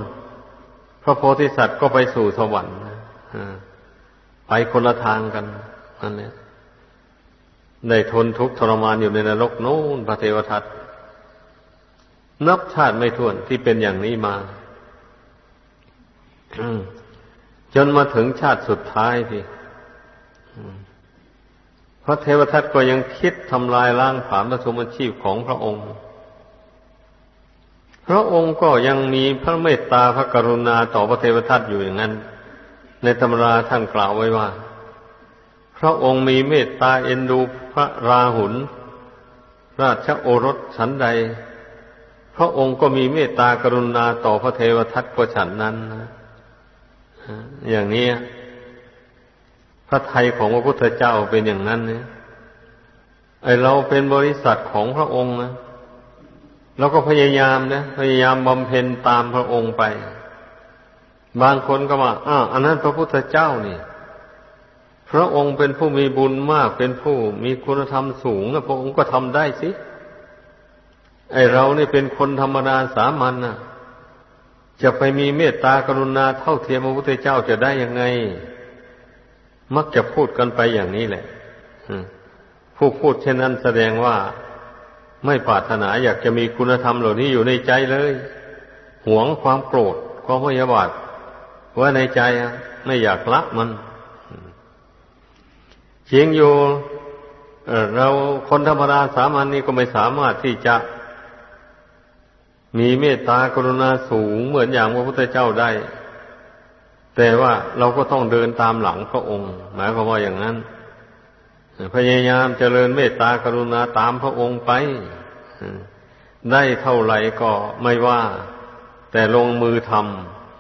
พระโพธิสัตว์ก็ไปสู่สวรรค์ไปคนละทางกันนั่นแหละได้ทนทุกข์ทรมานอยู่ในนรกนู้นพระเทวทัตนับชาติไม่ถ้วนที่เป็นอย่างนี้มาจนมาถึงชาติสุดท้ายพี่ ระเทวทัตก็ยังคิดทำลายล้างผานพระสมชีพของพระองค์ พระองค์ก็ยังมีพระเมตตาพระกรุณาต่อพระเทวทัตอยู่อย่างนั้น ในตำราท่านกล่าวไว้ว่า พระองค์มีเมตตาเอ็นดูพระราหุลราชโอรสฉันใด พระองค์ก็มีเมตตากรุณาต่อพระเทวทัตก็ฉันนั้นนะอย่างนี้ พระไทยของพระพุทธเจ้าเป็นอย่างนั้นเนี่ยไอเราเป็นบริษัทของพระองค์นะเราก็พยายามนะพยายามบำเพ็ญตามพระองค์ไป บางคนก็ว่าอ้าวอันนั้นพระพุทธเจ้านี่ พระองค์เป็นผู้มีบุญมากเป็นผู้มีคุณธรรมสูงนะพระองค์ก็ทำได้สิไอเรานี่เป็นคนธรรมดาสามัญนะจะไปมีเมตตากรุณาเท่าเทียมพระพุทธเจ้าจะได้ยังไง มักจะพูดกันไปอย่างนี้แหละผู้พูดเช่นนั้นแสดงว่าไม่ปรารถนาอยากจะมีคุณธรรมเหล่านี้อยู่ในใจเลย หวงความโกรธความพยาบาทว่าในใจไม่อยากละมันเชียงอยู่เราคนธรรมดาสามัญนนี้ก็ไม่สามารถที่จะ มีเมตตากรุณาสูงเหมือนอย่างพระพุทธเจ้าได้ แต่ว่าเราก็ต้องเดินตามหลังพระองค์ หมายความว่าอย่างนั้น พยายามเจริญเมตตากรุณาตามพระองค์ไป ได้เท่าไหร่ก็ไม่ว่า แต่ลงมือท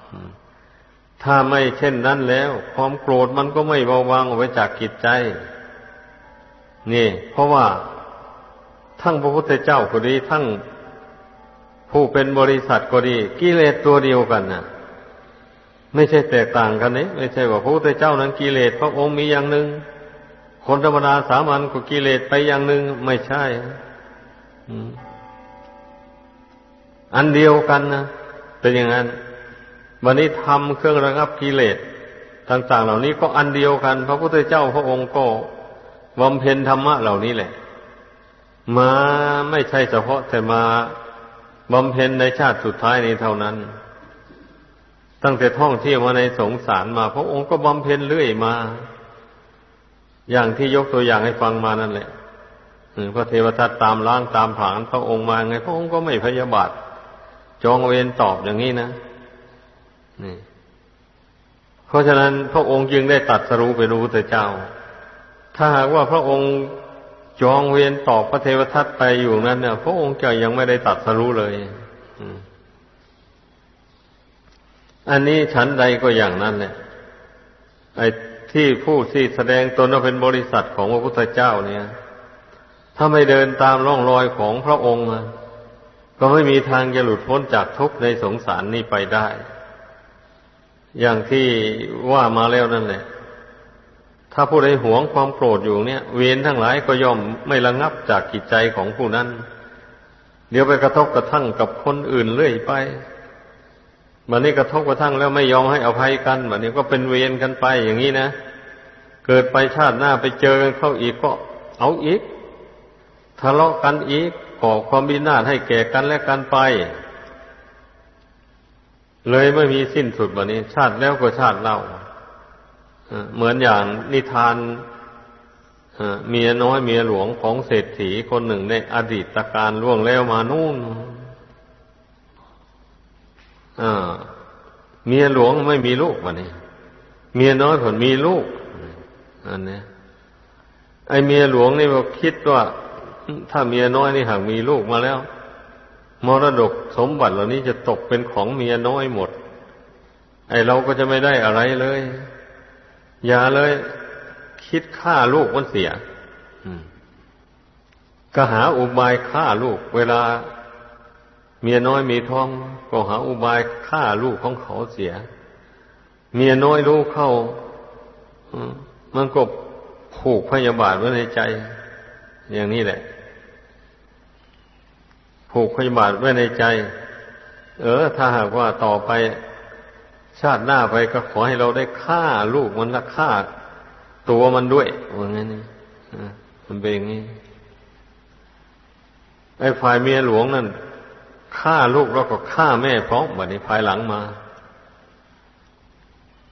ำถ้าไม่เช่นนั้นแล้ว ความโกรธมันก็ไม่เบาบางออกไปจากกิจใจ นี่ เพราะว่าทั้งพระพุทธเจ้าก็ดี ทั้งผู้เป็นบริษัทก็ดี กิเลสตัวเดียวกันนะ ไม่ใช่แตกต่างกันนี่ไม่ใช่ว่าพระพุทธเจ้านั้นกิเลสพระองค์มีอย่างหนึ่ง คนธรรมดาสามัญก็กิเลสไปอย่างหนึ่งไม่ใช่อันเดียวกันนะเป็นอย่างนั้นวันนี้ทำเครื่องระงับกิเลสต่าง ๆ เหล่านี้ก็อันเดียวกัน พระพุทธเจ้าพระองค์ก็บำเพ็ญธรรมะเหล่านี้แหละ มาไม่ใช่เฉพาะแต่มาบำเพ็ญในชาติสุดท้ายนี้เท่านั้น ตั้งแต่ท่องเที่ยวมาในสงสารมา พระองค์ก็บำเพ็ญเรื่อยมา อย่างที่ยกตัวอย่างให้ฟังมานั่นแหละพระเทวทัตตามล้างตามผานพระองค์มาไง พระองค์ก็ไม่พยาบาท จองเวรตอบอย่างนี้นะนี่เพราะฉะนั้นพระองค์จึงได้ตัดสรู้เป็นพระพุทธเจ้า ถ้าหากว่าพระองค์จองเวียนตอบพระเทวทัตไปอยู่นั้นเนี่ยพระองค์จะยังไม่ได้ตัดสรู้เลย อันนี้ฉันใดก็อย่างนั้นเนี่ยไอ้ที่ผู้ที่แสดงตนว่าเป็นบริษัทของพระพุทธเจ้าเนี่ย ถ้าไม่เดินตามร่องรอยของพระองค์ก็ไม่มีทางจะหลุดพ้นจากทุกข์ในสงสารนี้ไปได้ อย่างที่ว่ามาแล้วนั่นแหละ ถ้าผู้ใดหวงความโกรธอยู่เนี่ย เวรทั้งหลายก็ย่อมไม่ระงับจากกิจใจของผู้นั้น เดี๋ยวไปกระทบกระทั่งกับคนอื่นเรื่อยไป มันนี้กระทบกระทั่งแล้วไม่ยอมให้อภัยกันมันนี้ก็เป็นเวรกันไปอย่างนี้นะ เกิดไปชาติหน้าไปเจอกันเข้าอีกก็เอาอีกทะเลาะกันอีกก่อความบินาศให้แก่กันและกันไป เลยไม่มีสิ้นสุดแบบนี้ ชาติแล้วก็ชาติเล่าเหมือนอย่างนิทานเมียน้อยเมียหลวงของเศรษฐีคนหนึ่งในอดีตการล่วงแล้วมานู่น เมียหลวงไม่มีลูกวะนี่เมียน้อยผลมีลูกอันนี้ไอเมียหลวงนี่บอกคิดว่า ถ้าเมียน้อยนี่หากมีลูกมาแล้ว มรดกสมบัติเหล่านี้จะตกเป็นของเมียน้อยหมด ไอเราก็จะไม่ได้อะไรเลย อย่าเลย คิดฆ่าลูกมันเสียก็หาอุบายฆ่าลูก เวลา เมียน้อยมีท้องก็หาอุบายฆ่าลูกของเขาเสีย เมียน้อยรู้เข้ามันก็ผูกพยาบาทไว้ในใจ อย่างนี้แหละ ผูกพยาบาทไว้ในใจ เออ ถ้าหากว่าต่อไป ชาติหน้าไปก็ขอให้เราได้ฆ่าลูกมันละฆ่าตัวมันด้วยว่างั้นนี่มันเป็นอย่างนี้ไอ้ฝ่ายเมียหลวงนั่น ฆ่าลูกแล้วก็ฆ่าแม่พร้อมบัดนี้ภายหลังมา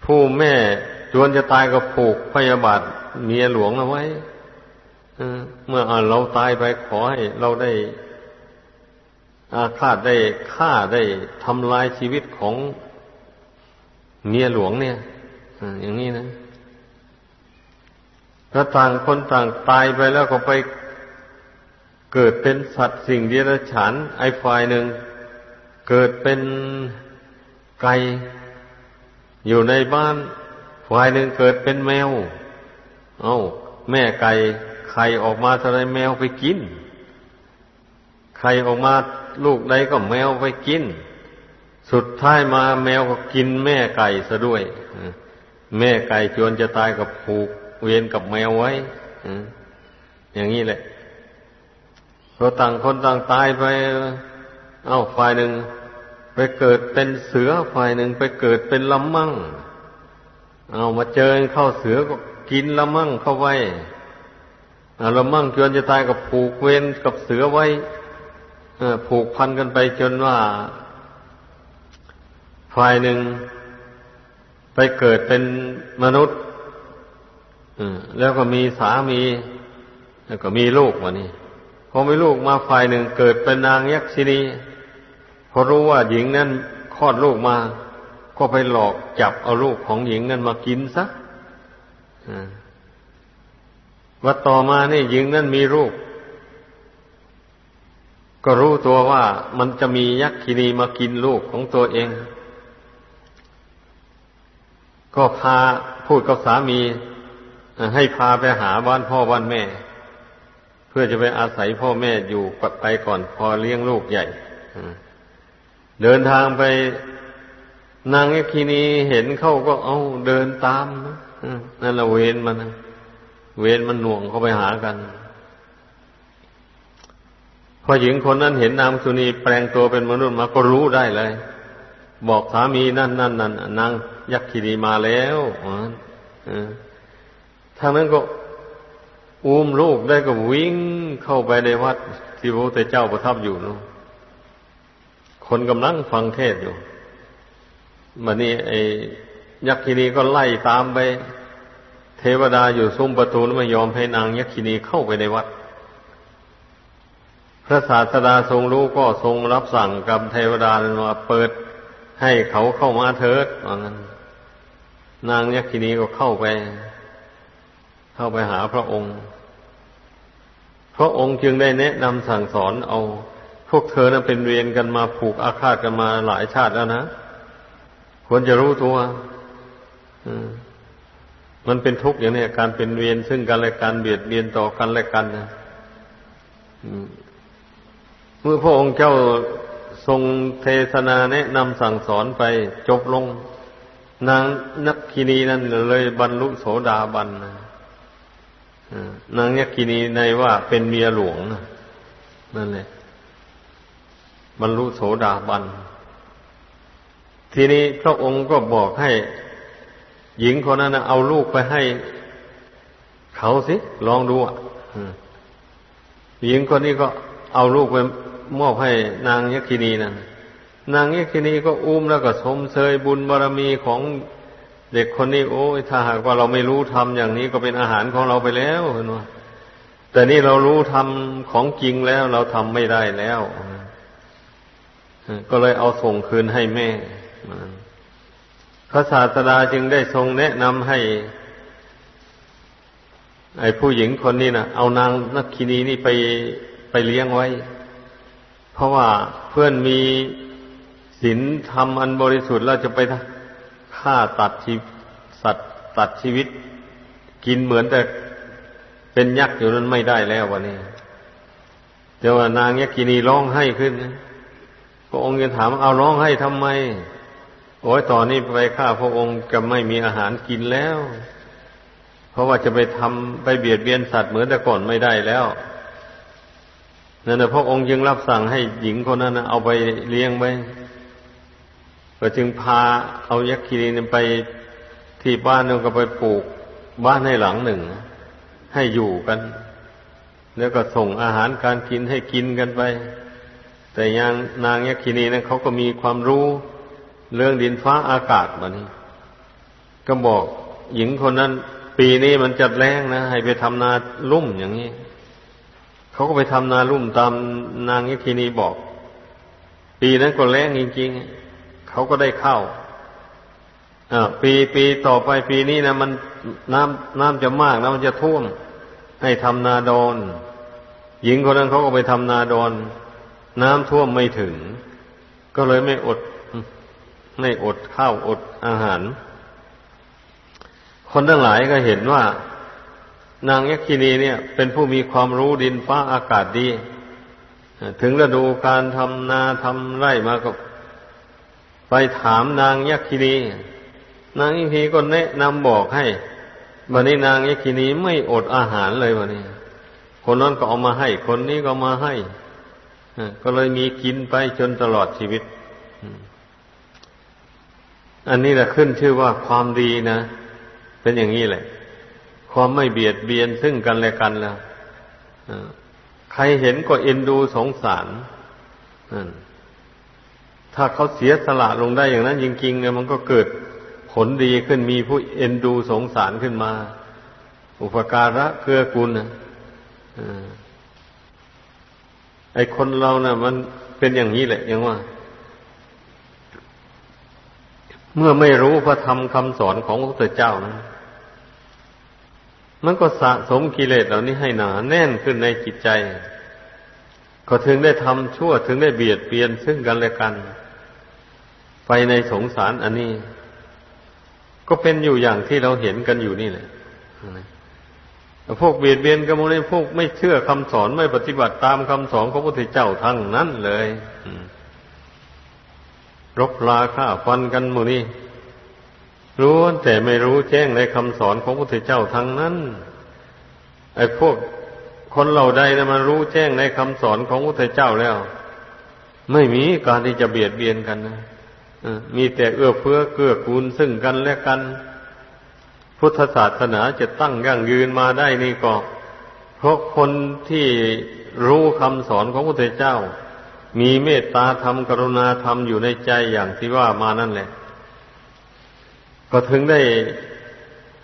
ผู้แม่จวนจะตายก็ผูกพยาบาทเมียหลวงเอาไว้เมื่อเราตายไปขอให้เราได้อาฆาตได้ฆ่าได้ทำลายชีวิตของเมียหลวงเนี่ยอย่างนี้นะถ้าต่างคนต่างตายไปแล้วก็ไปเกิดเป็นสัตว์สิ่งเดรัจฉานไอ้ฝ่ายหนึ่ง เกิดเป็นไก่อยู่ในบ้านฝ่ายหนึ่งเกิดเป็นแมว เอา้า แม่ไก่ไข่ออกมาเท่าไรแมวไปกิน ไข่ออกมาลูกใดก็แมวไปกิน สุดท้ายมาแมวก็กินแม่ไก่ซะด้วย แม่ไก่จวนจะตายกับผูกเวียนกับแมวไว้ อย่างนี้แหละเราต่างคนต่างตายไป เอ้าฝ่ายหนึ่งไปเกิดเป็นเสือฝ่ายหนึ่งไปเกิดเป็นลำมั่ง เอามาเจอเข้าเสือก็กินละมั่งเข้าไว้ละมั่งจนจะตายกับผูกเวรกับเสือไว้ผูกพันกันไปจนว่า ฝ่ายหนึ่งไปเกิดเป็นมนุษย์แล้วก็มีสามี แล้วก็มีลูกวะนี่พอมีลูกมาฝ่ายหนึ่งเกิดเป็นนางยักษินี พอรู้ว่าหญิงนั้นคลอดลูกมา ก็ไปหลอกจับเอาลูกของหญิงนั้นมากินซะว่าต่อมานี่หญิงนั้นมีลูกก็รู้ตัวว่ามันจะมียักษินีมากินลูกของตัวเอง ก็พาพูดกับสามีให้พาไปหาบ้านพ่อบ้านแม่ เพื่อจะไปอาศัยพ่อแม่อยู่ไปก่อนพอเลี้ยงลูกใหญ่ เดินทางไปนางเอคีนีเห็นเข้าก็เอาเดินตามนั่นละเวนมันเวนมันหน่วงเข้าไปหากันพอหญิงคนนั้นเห็นนางสุนีแปลงตัวเป็นมนุษย์มาก็รู้ได้เลย บอกสามีนั่นนั่นนั่นนางยักษ์คีนีมาแล้วทางนั้นก็อุ้มลูกได้ก็วิ่งเข้าไปในวัดที่พระพุทธเจ้าประทับอยู่นู้ คนกำลังฟังเทศอยู่มันนี่ไอ้ยักษินีก็ไล่ตามไป เทวดาอยู่ซุ้มประตูไม่ยอมให้นางยักษินีเข้าไปในวัด พระศาสดาทรงรู้ก็ทรงรับสั่งกับเทวดาว่าเปิดให้เขาเข้ามาเถิดว่างั้น นางยักษินีก็เข้าไป เข้าไปหาพระองค์ พระองค์จึงได้แนะนำสั่งสอนเอา พวกเธอนะเป็นเวียนกันมาผูกอาฆาตกันมาหลายชาติแล้วนะ ควรจะรู้ตัวมันเป็นทุกข์อย่างนี้การเป็นเวียนซึ่งกันและกันเบียดเบียนต่อกันและกันนะเมื่อพระองค์เจ้าทรงเทศนาแนะนำสั่งสอนไปจบลง นางนักคีนีนั้นเลยบรรลุโสดาบันนะนางยักษินีในว่าเป็นเมียหลวงนั่นแหละ บรรลุโสดาบัน ทีนี้พระองค์ก็บอกให้ หญิงคนนั้นเอาลูกไปให้ เขาสิ ลองดูอะหญิงคนนี้ก็เอาลูกไปมอบให้นางยักษินีนั่นนางยักษินีก็อุ้มแล้วก็สมเสยบุญบารรมีของเด็กคนนี้โอ้ยถ้าหากว่าเราไม่รู้ทำอย่างนี้ก็เป็นอาหารของเราไปแล้วเห็นไหมแต่นี่เรารู้ทำของจริงแล้วเราทำไม่ได้แล้ว ก็เลยเอาส่งคืนให้แม่ พระศาสดาจึงได้ทรงแนะนำให้ ไอ้ผู้หญิงคนนี้นะเอานางนักคีนีนี่ไปไปเลี้ยงไว้ เพราะว่าเพื่อนมีศีลธรรมอันบริสุทธิ์แล้วจะไปฆ่าตัดชีสัตว์ตัดชีวิต กินเหมือนแต่เป็นยักษ์อยู่นั้นไม่ได้แล้ววันนี้เดี๋ยวนางยักษินีร้องไห้ขึ้นพ ระองค์จะถามเอาร้องให้ทำไม โอ้ยตอนนี้ไปข้าพระองค์จะไม่มีอาหารกินแล้ว เพราะว่าจะไปทำไปเบียดเบียนสัตว์เหมือนแต่ก่อนไม่ได้แล้วนั่นแหละพระองค์จึงรับสั่งให้หญิงคนนั้นนะเอาไปเลี้ยงไปก็จึงพาเอายักษ์คีรีไปที่บ้านนึงก็ไปปลูกบ้านให้หลังหนึ่ง ให้อยู่กัน แล้วก็ส่งอาหารการกินให้กินกันไป แต่ยังนางยักษ์คีนีนั้นเขาก็มีความรู้เรื่องดินฟ้าอากาศมานี่ก็บอกหญิงคนนั้น ปีนี้มันจัดแรงนะ ให้ไปทำนาลุ่มอย่างนี้เขาก็ไปทำนาลุ่มตามนางยักษ์คีนีบอก ปีนั้นก็แรงจริงๆเขาก็ได้เข้าปีปีต่อไปปีนี้นะมันน้ำน้ำจะมากนะมันจะท่วมให้ทำนาดอน หญิงคนนั้นเขาก็ไปทำนาดอน น้ำท่วมไม่ถึง ก็เลยไม่อดไม่อดข้าวอดอาหาร คนทั้งหลายก็เห็นว่า นางยักษินีเนี่ย เป็นผู้มีความรู้ดินฟ้าอากาศดี ถึงฤดูการทำนาทำไร่มาก็ ไปถามนางยักษินี นางยักษินีก็แนะนำบอกให้วันนี้นางยักษินีไม่อดอาหารเลยวันนี้ คนนั้นก็เอามาให้ คนนี้ก็มาให้ ก็เลยมีกินไปจนตลอดชีวิต อันนี้แหละขึ้นชื่อว่าความดีนะ เป็นอย่างนี้แหละ ความไม่เบียดเบียนซึ่งกันและกันแล้วใครเห็นก็เอ็นดูสงสารถ้าเขาเสียสละลงได้อย่างนั้นจริงๆเนี่ยมันก็เกิดผลดีขึ้นมีผู้เอ็นดูสงสารขึ้นมา อุปการะเกื้อกูลนะ ไอคนเรานะ่ะ มันเป็นอย่างนี้แหละยังว่า เมื่อไม่รู้พระธรรมคำสอนของพระพุทธเจ้านะมันก็สะสมกิเลสเหล่านี้ให้หนาแน่นขึ้นในจิตใจ ก็ถึงได้ทำชั่วถึงได้เบียดเบียนซึ่งกันและกัน ไปในสงสารอันนี้ ก็เป็นอยู่อย่างที่เราเห็นกันอยู่นี่แหละ พวกเบียดเบียนกันมดเลยพวกไม่เชื่อคำสอนไม่ปฏิบัติตามคำสอนของพระพุทธเจ้าทั้งนั้นเลยรบลาฆ่าฟันกันหมู่นี้รู้แต่ไม่รู้แจ้งในคำสอนของพระพุทธเจ้าทั้งนั้นไอ้พวกคนเหล่าใดนะมันรู้แจ้งในคำสอนของพระพุทธเจ้าแล้ว ไม่มีการที่จะเบียดเบียนกันนะมีแต่เอื้อเฟื้อเกื้อกูลซึ่งกันและกัน พุทธศาสนาจะตั้งยั่งยืนมาได้นี่ก็ เพราะคนที่รู้คำสอนของพระพุทธเจ้า มีเมตตาธรรมกรุณาธรรมอยู่ในใจอย่างที่ว่ามานั่นแหละ ก็ถึงได้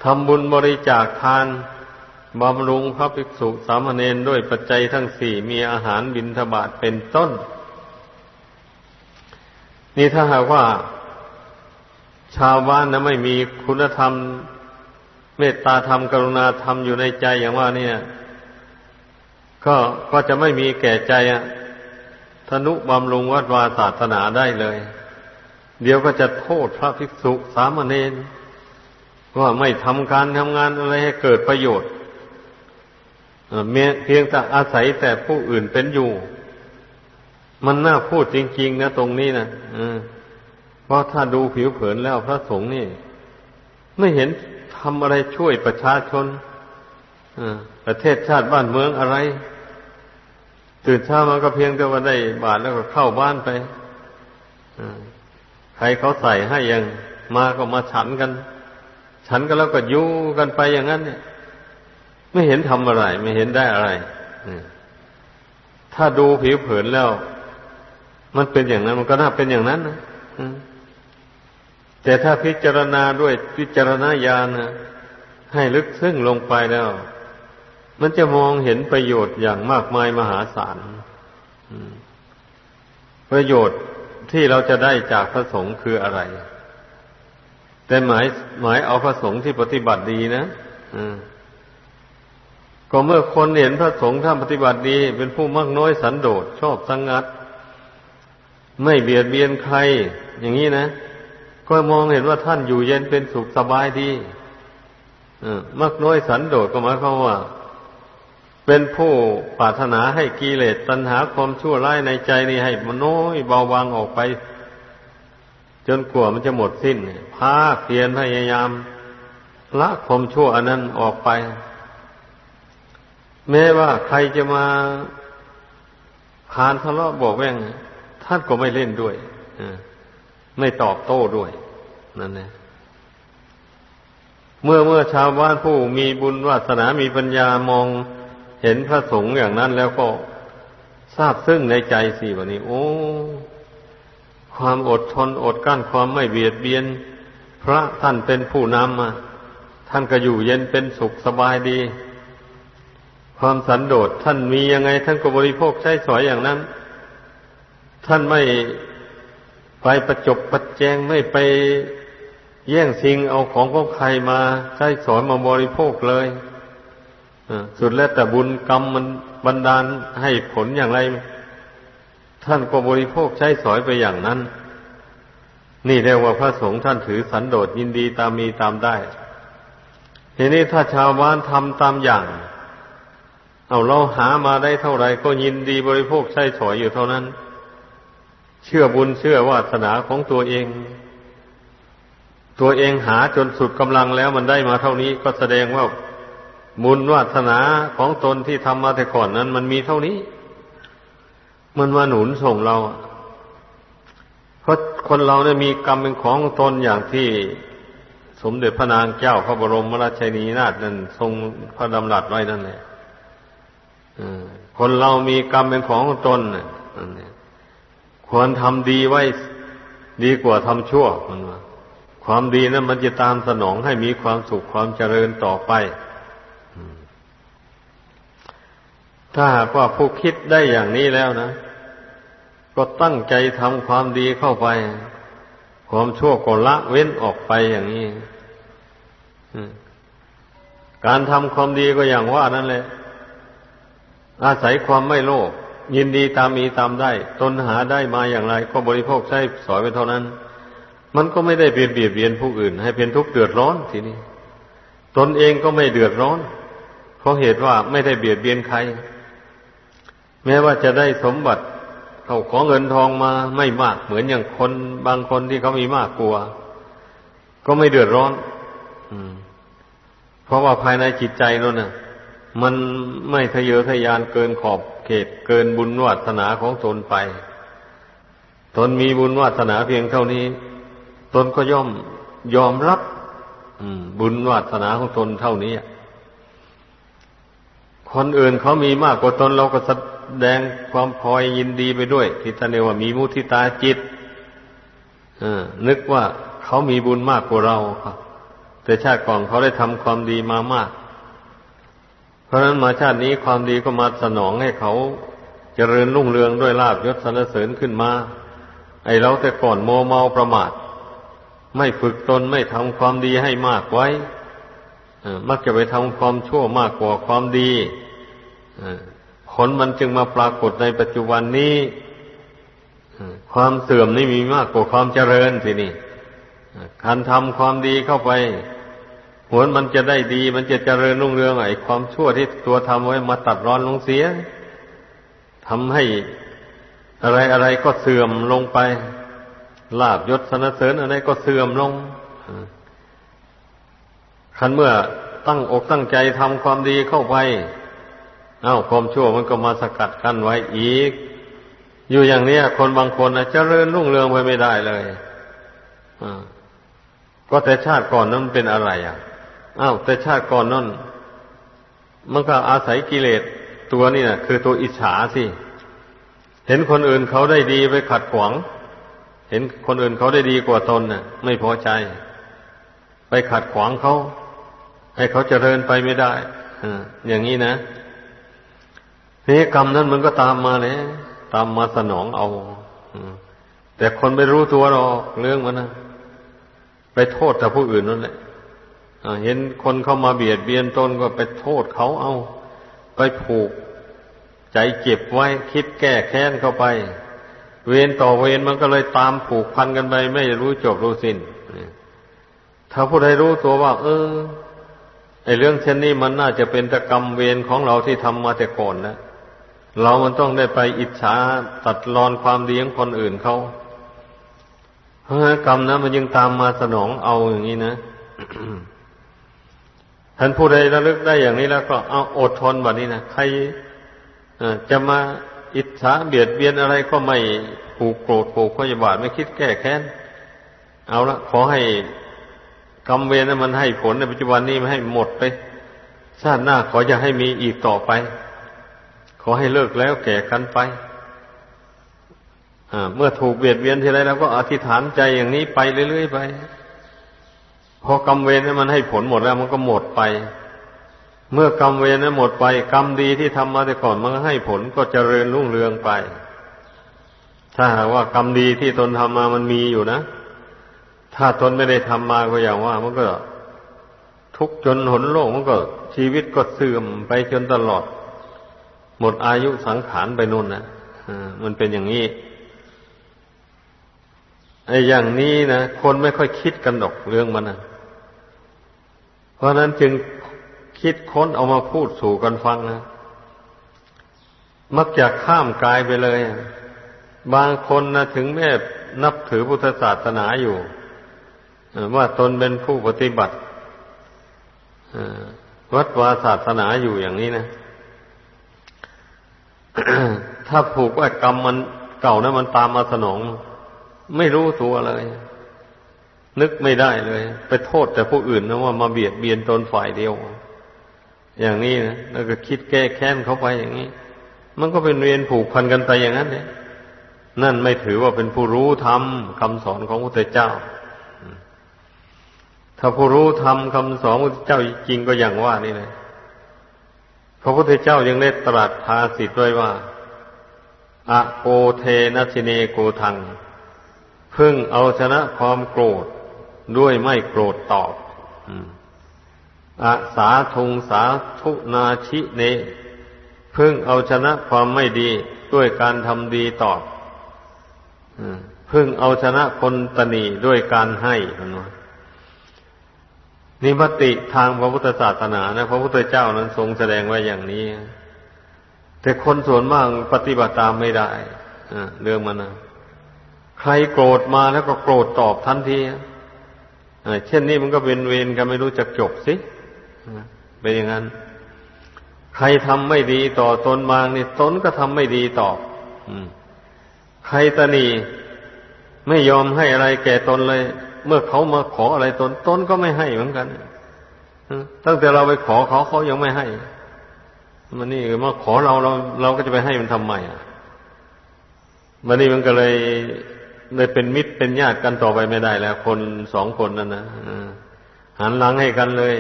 ทำบุญบริจาคทานบำรุงพระภิกษุสามเณรด้วยปัจจัยทั้งสี่มีอาหารบิณฑบาตเป็นต้น นี่ถ้าหากว่า ชาวบ้านนะไม่มีคุณธรรม มตตาธรรมกรุณาธรรมอยู่ในใจอย่างว่านี่ก็ก็จะไม่มีแก่ใจอะธนุบำรุงวัดวาศาสนาได้เลย เดี๋ยวก็จะโทษพระภิกษุสามเณรว่าไม่ทำการทำงานอะไรให้เกิดประโยชน์เพียงแต่อาศัยแต่ผู้อื่นเป็นอยู่ มันน่าพูดจริง ๆ นะ ตรงนี้นะเพราะถ้าดูผิวเผินแล้วพระสงฆ์นี่ ไม่เห็น ทำอะไรช่วยประชาชนประเทศชาติบ้านเมืองอะไร ตื่นเช้ามาก็เพียงแต่ว่าได้บาทแล้วก็เข้าบ้านไปใครเขาใส่ให้ยังมาก็มาฉันกัน ฉันก็แล้วก็ยู่กันไปอย่างนั้น เนี่ย ไม่เห็นทำอะไร ไม่เห็นได้อะไรถ้าดูผิวเผินแล้ว มันเป็นอย่างนั้น มันก็น่าเป็นอย่างนั้นนะ แต่ถ้าพิจารณาด้วยพิจารณญาณนะให้ลึกซึ้งลงไปแล้ว มันจะมองเห็นประโยชน์อย่างมากมายมหาศาลประโยชน์ที่เราจะได้จากพระสงฆ์คืออะไร แต่หมายหมายเอาพระสงฆ์ที่ปฏิบัติดีนะก็เมื่อคนเห็นพระสงฆ์ท่านปฏิบัติดี เป็นผู้มากน้อยสันโดษชอบสังงัด ไม่เบียดเบียนใคร อย่างนี้นะ ก็มองเห็นว่าท่านอยู่เย็นเป็นสุขสบายดีมากน้อยสันโดษก็หมายความว่า เป็นผู้ปรารถนาให้กิเลสตัณหาความชั่วร้ายในใจนี่ให้มันน้อยเบาบางออกไป จนกว่ามันจะหมดสิ้นพาเพียรพยายามละความชั่วอันนั้นออกไป แม้ว่าใครจะมาพานทะเลาะบอกแว่งท่านก็ไม่เล่นด้วย ไม่ตอบโต้ด้วย นั่นแหละเมื่อเมื่อชาวบ้านผู้มีบุญวาสนามีปัญญามองเห็นพระสงฆ์อย่างนั้นแล้วก็ทราบซึ่งในใจสิวันนี้ โอ้ ความอดทนอดกั้นความไม่เบียดเบียน พระท่านเป็นผู้นำมาท่านก็อยู่เย็นเป็นสุขสบายดี ความสันโดษท่านมียังไง ท่านก็บริโภคใช้สอยอย่างนั้น ท่านไม่ ไปประจบประแจงไม่ไปแย่งชิงเอาของของใครมาใช้สอยมาบริโภคเลยสุดแล้วแต่บุญกรรมมันบันดาลให้ผลอย่างไร ท่านก็บริโภคใช้สอยไปอย่างนั้น นี่เรียกว่าพระสงฆ์ท่านถือสันโดษยินดีตามมีตามได้ทีนี้ถ้าชาวบ้านทำตามอย่าง เอาเราหามาได้เท่าไหร่ก็ยินดีบริโภคใช้สอยอยู่เท่านั้น เชื่อบุญเชื่อวาสนาของตัวเอง ตัวเองหาจนสุดกำลังแล้วมันได้มาเท่านี้ก็แสดงว่าบุญวาสนาของตนที่ทำมาแต่ก่อนนั้น มันมีเท่านี้ มันมาหนุนส่งเราเพราะคนเราเนี่ยมีกรรมเป็นของตนอย่างที่สมเด็จพระนางเจ้าพระบรมราชินีนาถนั้นทรงพระดำรัสไว้นั่นแหละคนเรามีกรรมเป็นของตนนั่น ควรทำดีไว้ดีกว่าทำชั่วมันว่าความดีนั้นมันจะตามสนองให้มีความสุขความเจริญต่อไป ถ้าหากว่าผู้คิดได้อย่างนี้แล้วนะ ก็ตั้งใจทำความดีเข้าไป ความชั่วก็ละเว้นออกไปอย่างนี้การทำความดีก็อย่างว่านั่นแหละอาศัยความไม่โลภ ยินดีตามมีตามได้ ตนหาได้มาอย่างไร ก็บริโภคใช้สอยไปเท่านั้น มันก็ไม่ได้เปลี่ยนเบียดเบียนผู้อื่น ให้เป็นทุกข์เดือดร้อนทีนี้ ตนเองก็ไม่เดือดร้อน เพราะเหตุว่าไม่ได้เบียดเบียนใคร แม้ว่าจะได้สมบัติเขาของเงินทองมาไม่มากเหมือนอย่างคนบางคนที่เขามีมากกลัว ก็ไม่เดือดร้อน อืม เพราะว่าภายในจิตใจนั่นน่ะ มันไม่ทะเยอทะยานเกินขอบเขตเกินบุญวาสนาของตนไป ตนมีบุญวาสนาเพียงเท่านี้ ตนก็ย่อมยอมรับบุญวาสนาของตนเท่านี้คนอื่นเขามีมากกว่าตนเราก็แสดงความพอยินดีไปด้วยที่ท่านเรียกว่ามีมุทิตาจิตนึกว่าเขามีบุญมากกว่าเราครับแต่ชาติก่อนเขาได้ทำความดีมามาก ราะฉะนั้นมาชาตินี้ความดีก็มาสนองให้เขาเจริญรุ่งเรืองด้วยลาบยศสรรเสริญขึ้นมา ไอเราแต่ก่อนโมเมาประมาท ไม่ฝึกตนไม่ทำความดีให้มากไว้มักจะไปทำความชั่วมากกว่าความดีผลมันจึงมาปรากฏในปัจจุบันนี้ความเสื่อมนี่มีมากกว่าความเจริญทีนี่การทำความดีเข้าไป ผลมันจะได้ดี มันจะเจริญรุ่งเรืองไอ้ความชั่วที่ตัวทำไว้มาตัดรอนลงเสียทำให้อะไรอะไรก็เสื่อมลงไป ลาบยศสนเสริญอะไรก็เสื่อมลงคันเมื่อตั้งอกตั้งใจทำความดีเข้าไป เอา้าความชั่วมันก็มาสกัดกั้นไว้อีก อยู่อย่างนี้คนบางคนนะเจริญรุ่งเรืองไปไม่ได้เลยอก็แต่ชาติก่อนนั้นเป็นอะไรอะ อ้าวแต่ชาติก่อนนั้นมันก็อาศัยกิเลสตัวนี่นะคือตัวอิจฉาสิ เห็นคนอื่นเขาได้ดีไปขัดขวาง เห็นคนอื่นเขาได้ดีกว่าตนน่ะ ไม่พอใจ ไปขัดขวางเขา ให้เขาเจริญไปไม่ได้ออย่างนี้นะนี่กรรมนั้นมันก็ตามมาเลยตามมาสนองเอาแต่คนไม่รู้ตัวหรอกเรื่องมันนะไปโทษแต่ผู้อื่นนั่นแหละ เห็นคนเข้ามาเบียดเบียนตนก็ไปโทษเขาเอา ไปผูก ใจเจ็บไว้คิดแก้แค้นเข้าไป เวรต่อเวรมันก็เลยตามผูกพันกันไป ไม่รู้จบรู้สิน้นถ้าผู้ใดรู้ตัวว่า เออไอเรื่องเช่นนี้มันน่าจะเป็นตกรรมเวรของเราที่ทำมาแต่ก่อนนะเรามันต้องได้ไปอิจฉาตัดรอนความดีของคนอื่นเขาเพราะกรรมนะมันยังตามมาสนองเอาอย่างนี้นะ ท่านผู้ใดระลึกได้อย่างนี้แล้วก็เอาอดทนแบบนี้นะใครจะมาอิจฉาเบียดเบียนอะไรก็ไม่ผูกโกรธผูกพยาบาทไม่คิดแก้แค้น เอาละขอให้กรรมเวรนั้นมันให้ผลในปัจจุบันนี้ไม่ให้หมดไป ชาติหน้าขอจะให้มีอีกต่อไป ขอให้เลิกแล้วแก่กันไปเมื่อถูกเบียดเบียนทีไรเราก็อธิษฐานใจอย่างนี้ไปเรื่อยๆไป พอกรรมเวรนั้นมันให้ผลหมดแล้วมันก็หมดไป เมื่อกรรมเวรนั้นหมดไป กรรมดีที่ทำมาแต่ก่อนมันก็ให้ผลก็เจริญรุ่งเรืองไป ถ้าหากว่ากรรมดีที่ตนทำมามันมีอยู่นะ ถ้าตนไม่ได้ทำมาก็อย่างว่า มันก็ ทุกจนหนโลกมันก็ ชีวิตก็เสื่อมไปจนตลอด หมดอายุสังขารไปนู่นนะมันเป็นอย่างนี้ไอ้อย่างนี้นะคนไม่ค่อยคิดกันดอกเรื่องมันนะ ราะนั้นจึงคิดค้นเอามาพูดสู่กันฟังนะ มักจะข้ามกายไปเลย บางคนนะถึงแม้นับถือพุทธศาสนาอยู่ว่าตนเป็นผู้ปฏิบัติวัดวาศาสนาอยู่อย่างนี้นะ ถ้าผูกว่ากรรมมันเก่านะมันตามมาสนอง ไม่รู้ตัวเลย นึกไม่ได้เลย ไปโทษแต่ผู้อื่นนะว่ามาเบียดเบียนตนฝ่ายเดียว อย่างนี้นะแล้วก็คิดแก้แค้นเขาไปอย่างนี้ มันก็เป็นเวียนผูกพันกันไปอย่างนั้นเนี่ยนั่นไม่ถือว่าเป็นผู้รู้ธรรมคำสอนของพระพุทธเจ้า ถ้าผู้รู้ธรรมคำสอนพระพุทธเจ้าจริงก็อย่างว่านี่เลยพระพุทธเจ้ายังได้ตรัสภาสิทธ์ไว้ว่าอะโกเทนัชิเนโกทัง พึ่งเอาชนะความโกรธ ด้วยไม่โกรธตอบอาสาทุงสาทุนาชิเนพึ่งเอาชนะความไม่ดีด้วยการทำดีตอบพึ่งเอาชนะคนตนีด้วยการให้นิพติทางพระพุทธศาสนานะพระพุทธเจ้านั้นทรงแสดงไว้อย่างนี้ แต่คนส่วนมากปฏิบัติตามไม่ได้เรื่องมันนะใครโกรธมาแล้วก็โกรธตอบทันที เช่นนี้มันก็เป็นเวรกันไม่รู้จักจบสิเป็นอย่างนั้น ใครทำไม่ดีต่อตนมางนี่ตนก็ทำไม่ดีตอบใครตนีไม่ยอมให้อะไรแก่ตนเลย เมื่อเขามาขออะไรตนตนก็ไม่ให้เหมือนกันตั้งแต่เราไปขอเขาเขายังไม่ให้มันนี่มาขอเราเรา เราก็จะไปให้มันทำไมอะมันนี่มันก็เลย เลยเป็นมิตรเป็นญาติกันต่อไปไม่ได้แล้ว คนสองคนนั่นนะหันหลังให้กันเลย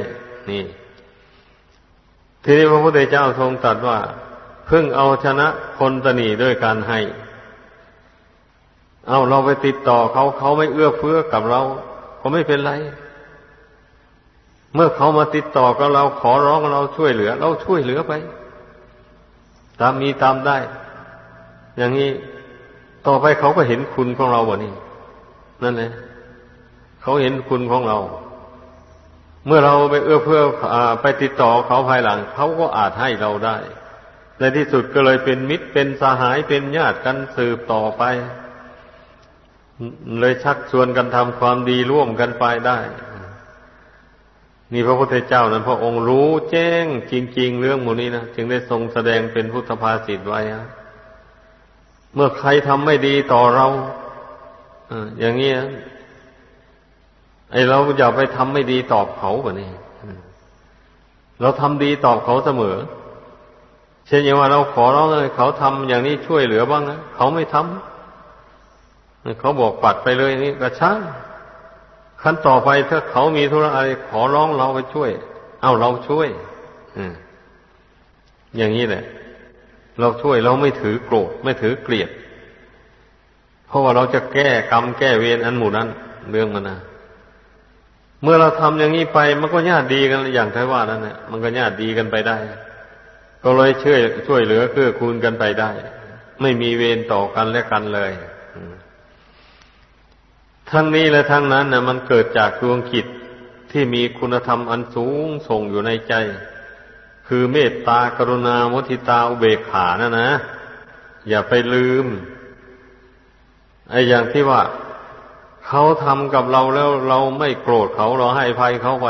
นี่ ทีนี้พระพุทธเจ้าทรงตรัสว่าเพิ่งเอาชนะคนตนีด้วยการให้ เอาเราไปติดต่อเขาเขาไม่เอื้อเฟื้อกับเรา ก็ไม่เป็นไร เมื่อเขามาติดต่อกับเราขอร้องเราช่วยเหลือ เราช่วยเหลือไป ตามมีตามได้ อย่างนี้ ต่อไปเขาก็เห็นคุณของเราบ่นี่นั่นแหละเขาเห็นคุณของเรา เมื่อเราไปเอื้อเพื่ออไปติดต่อเขาภายหลัง เขาก็อาจให้เราได้ ในที่สุดก็เลยเป็นมิตรเป็นสหายเป็นญาติกันสืบต่อไป เลยชักชวนกันทำความดีร่วมกันไปได้ นี่พระพุทธเจ้านั้นพระองค์รู้แจ้งจริง ๆ เรื่องหมูนี้นะจึงได้ทรงแสดงเป็นพุทธภาษิตไว้นะ เมื่อใครทำไม่ดีต่อเราอย่างนี้ไอเราอย่าไปทำไม่ดีตอบเขาแบบนี้เราทำดีตอบเขาเสมอ เช่นอย่างว่าเราขอร้องเลย เขาทำอย่างนี้ช่วยเหลือบ้างนะเขาไม่ทำเขาบอกปัดไปเลยนี่ก็ช่างขั้นต่อไปถ้าเขามีธุระอะไรขอร้องเราไปช่วย เอาเราช่วยอย่างนี้แหละ เราช่วยเราไม่ถือโกรธไม่ถือเกลียด เพราะว่าเราจะแก้กรรมแก้เวรอันหมู่นั้น เรื่องมันนะเมื่อเราทำอย่างนี้ไปมันก็ญาติดีกันอย่างที่ว่านั่นแหละมันก็ญาติดีกันไปได้ ก็เลยช่วยช่วยเหลือเกื้อกูลกันไปได้ ไม่มีเวรต่อกันและกันเลยทั้งนี้และทั้งนั้นนะมันเกิดจากดวงจิตที่มีคุณธรรมอันสูงส่งอยู่ในใจ คือเมตตากรุณามุทิตาอุเบกขานะนะ อย่าไปลืมไอ้อย่างที่ว่าเขาทำกับเราแล้วเราไม่โกรธเขาเราให้ภัยเขาไป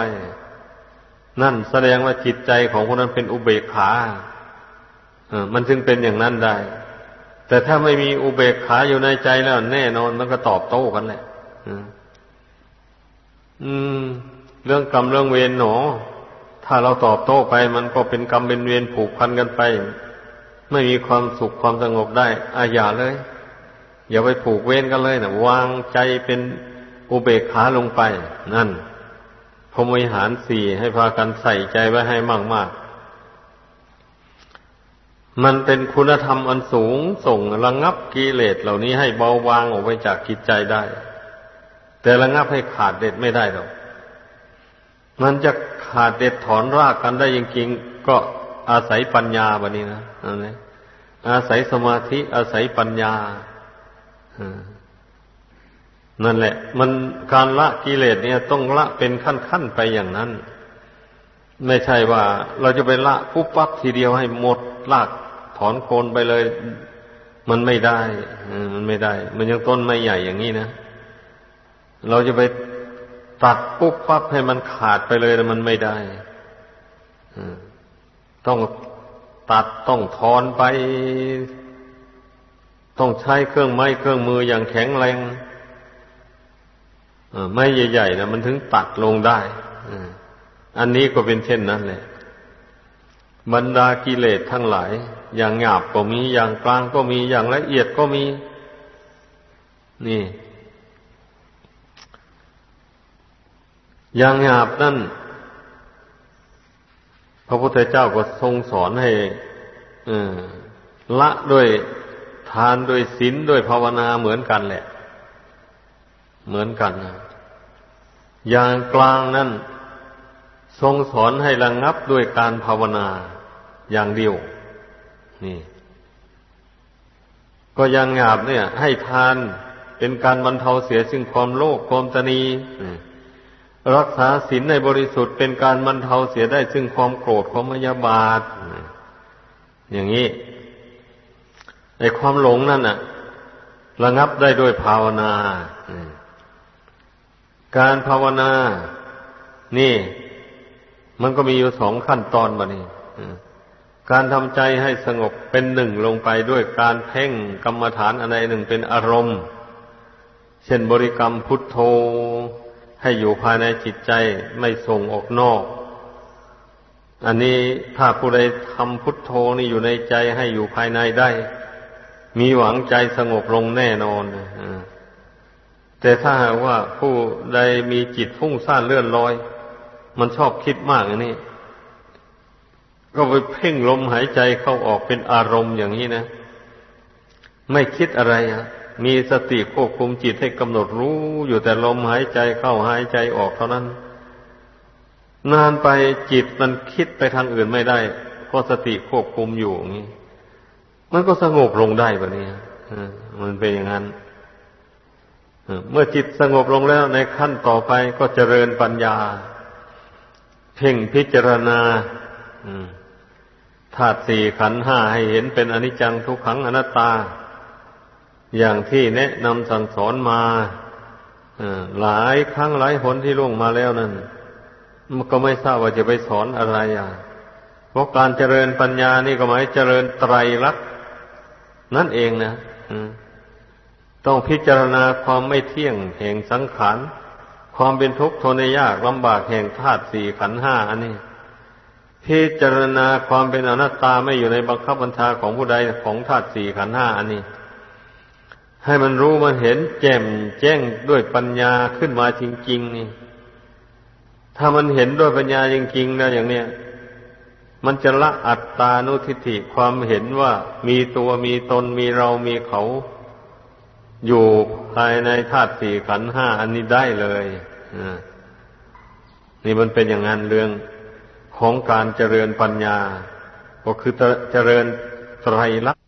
นั่นแสดงว่าจิตใจของคนนั้นเป็นอุเบกขาเออมันจึงเป็นอย่างนั้นได้ แต่ถ้าไม่มีอุเบกขาอยู่ในใจแล้ว แน่นอนมันก็ตอบโต้กันแหละอืม เรื่องกรรมเรื่องเวรหนอ ถ้าเราตอบโต้ไปมันก็เป็นกรรมเป็นเวรผูกพันกันไป ไม่มีความสุขความสงบได้อาอย่าเลย อย่าไปผูกเวรกันเลยนะวางใจเป็นอุเบกขาลงไป นั่นพรมวิหารสี่ให้พากันใส่ใจไว้ให้มากๆมันเป็นคุณธรรมอันสูงส่งระงงับกิเลสเหล่านี้ให้เบาบางออกไปจากกิจใจได้ แต่ระงับให้ขาดเด็ดไม่ได้หรอกมันจะ ขาดเด็ดถอนรากกันได้จริงๆก็อาศัยปัญญาแบบนี้นะนะอาศัยสมาธิอาศัยปัญญานั่นแหละ มันการละกิเลสเนี่ยต้องละเป็นขั้นๆไปอย่างนั้น ไม่ใช่ว่าเราจะไปละปุ๊บปั๊บทีเดียวให้หมดลากถอนโคนไปเลย มันไม่ได้มันไม่ได้ มันยังต้นไม่ใหญ่อย่างนี้นะเราจะไป ตัดปุ๊บปั๊บให้มันขาดไปเลยมันไม่ได้ต้องตัดต้องถอนไป ต้องใช้เครื่องไม้เครื่องมืออย่างแข็งแรงไม่ใหญ่ๆนะมันถึงตัดลงได้อันนี้ก็เป็นเช่นนั้นแหละบรรดากิเลสทั้งหลาย อย่างหยาบก็มีอย่างกลางก็มีอย่างละเอียดก็มี นี่ อย่างหยาบนั่น พระพุทธเจ้าก็ทรงสอนให้ละด้วยทานด้วยศีลด้วยภาวนาเหมือนกันแหละ เหมือนกันอย่างกลางนั้นทรงสอนให้ระงงับด้วยการภาวนาอย่างเดียว นี่ ก็ยังหยาบเนี่ย ให้ทานเป็นการบรรเทาเสียซึ่งความโลภความตนี รักษาศีลในบริสุทธิ์เป็นการบรรเทาเสียได้ซึ่งความโกรธความมยาบาท อย่างนี้ในความหลงนั่นน่ะ ระงับได้ด้วยภาวนา การภาวนา นี่ มันก็มีอยู่สองขั้นตอนบะนี่การทำใจให้สงบเป็นหนึ่งลงไปด้วยการเพ่งกรรมฐานอะไรหนึ่งเป็นอารมณ์ เช่นบริกรรมพุทโธ ให้อยู่ภายในจิตใจไม่ส่งออกนอก อันนี้ถ้าผู้ใดทำพุทโธนี่อยู่ในใจให้อยู่ภายในได้ มีหวังใจสงบลงแน่นอนอแต่ถ้าหากว่าผู้ใดมีจิตฟุ้งซ่านเลื่อนลอย มันชอบคิดมากอย่างนี้ ก็ไปเพ่งลมหายใจเข้าออกเป็นอารมณ์อย่างนี้นะ ไม่คิดอะไรอะ มีสติควบคุมจิตให้กำหนดรู้อยู่แต่ลมหายใจเข้าหายใจออกเท่านั้น นานไปจิตมันคิดไปทางอื่นไม่ได้เพราะสติควบคุมอยู่อย่างนี้มันก็สงบลงได้แบบนี้มันเป็นอย่างนั้นเมื่อจิตสงบลงแล้วในขั้นต่อไปก็เจริญปัญญา เพ่งพิจารณาธาตุสี่ขันห้าให้เห็นเป็นอนิจจังทุกขังอนัตตา อย่างที่แนะนำสั่งสอนมาหลายครั้งหลายหนที่ล่วงมาแล้วนั้นมันก็ไม่ทราบว่าจะไปสอนอะไรอะเพราะการเจริญปัญญานี่ก็หมายเจริญไตรลักษณ์นั่นเองนะต้องพิจารณาความไม่เที่ยงแห่งสังขารความเป็นทุกข์ทนยากลำบากแห่งธาตุสี่ขันห้าอันนี้พิจารณาความเป็นอนัตตาไม่อยู่ในบังคับบัญชาของผู้ใดของธาตุสี่ขันห้าอันนี้ ให้มันรู้มันเห็นแจ่มแจ้งด้วยปัญญาขึ้นมาจริงๆนี่ ถ้ามันเห็นด้วยปัญญาจริงๆนะอย่างเนี้ยมันจะละอัตตานุทิฏฐิความเห็นว่ามีตัวมีตนมีเรามีเขา อยู่ภายในธาตุสี่ขันห้าอันนี้ได้เลยนี่มันเป็นอย่างนั้นเรื่องของการเจริญปัญญา ก็คือเจริญไตรลักษ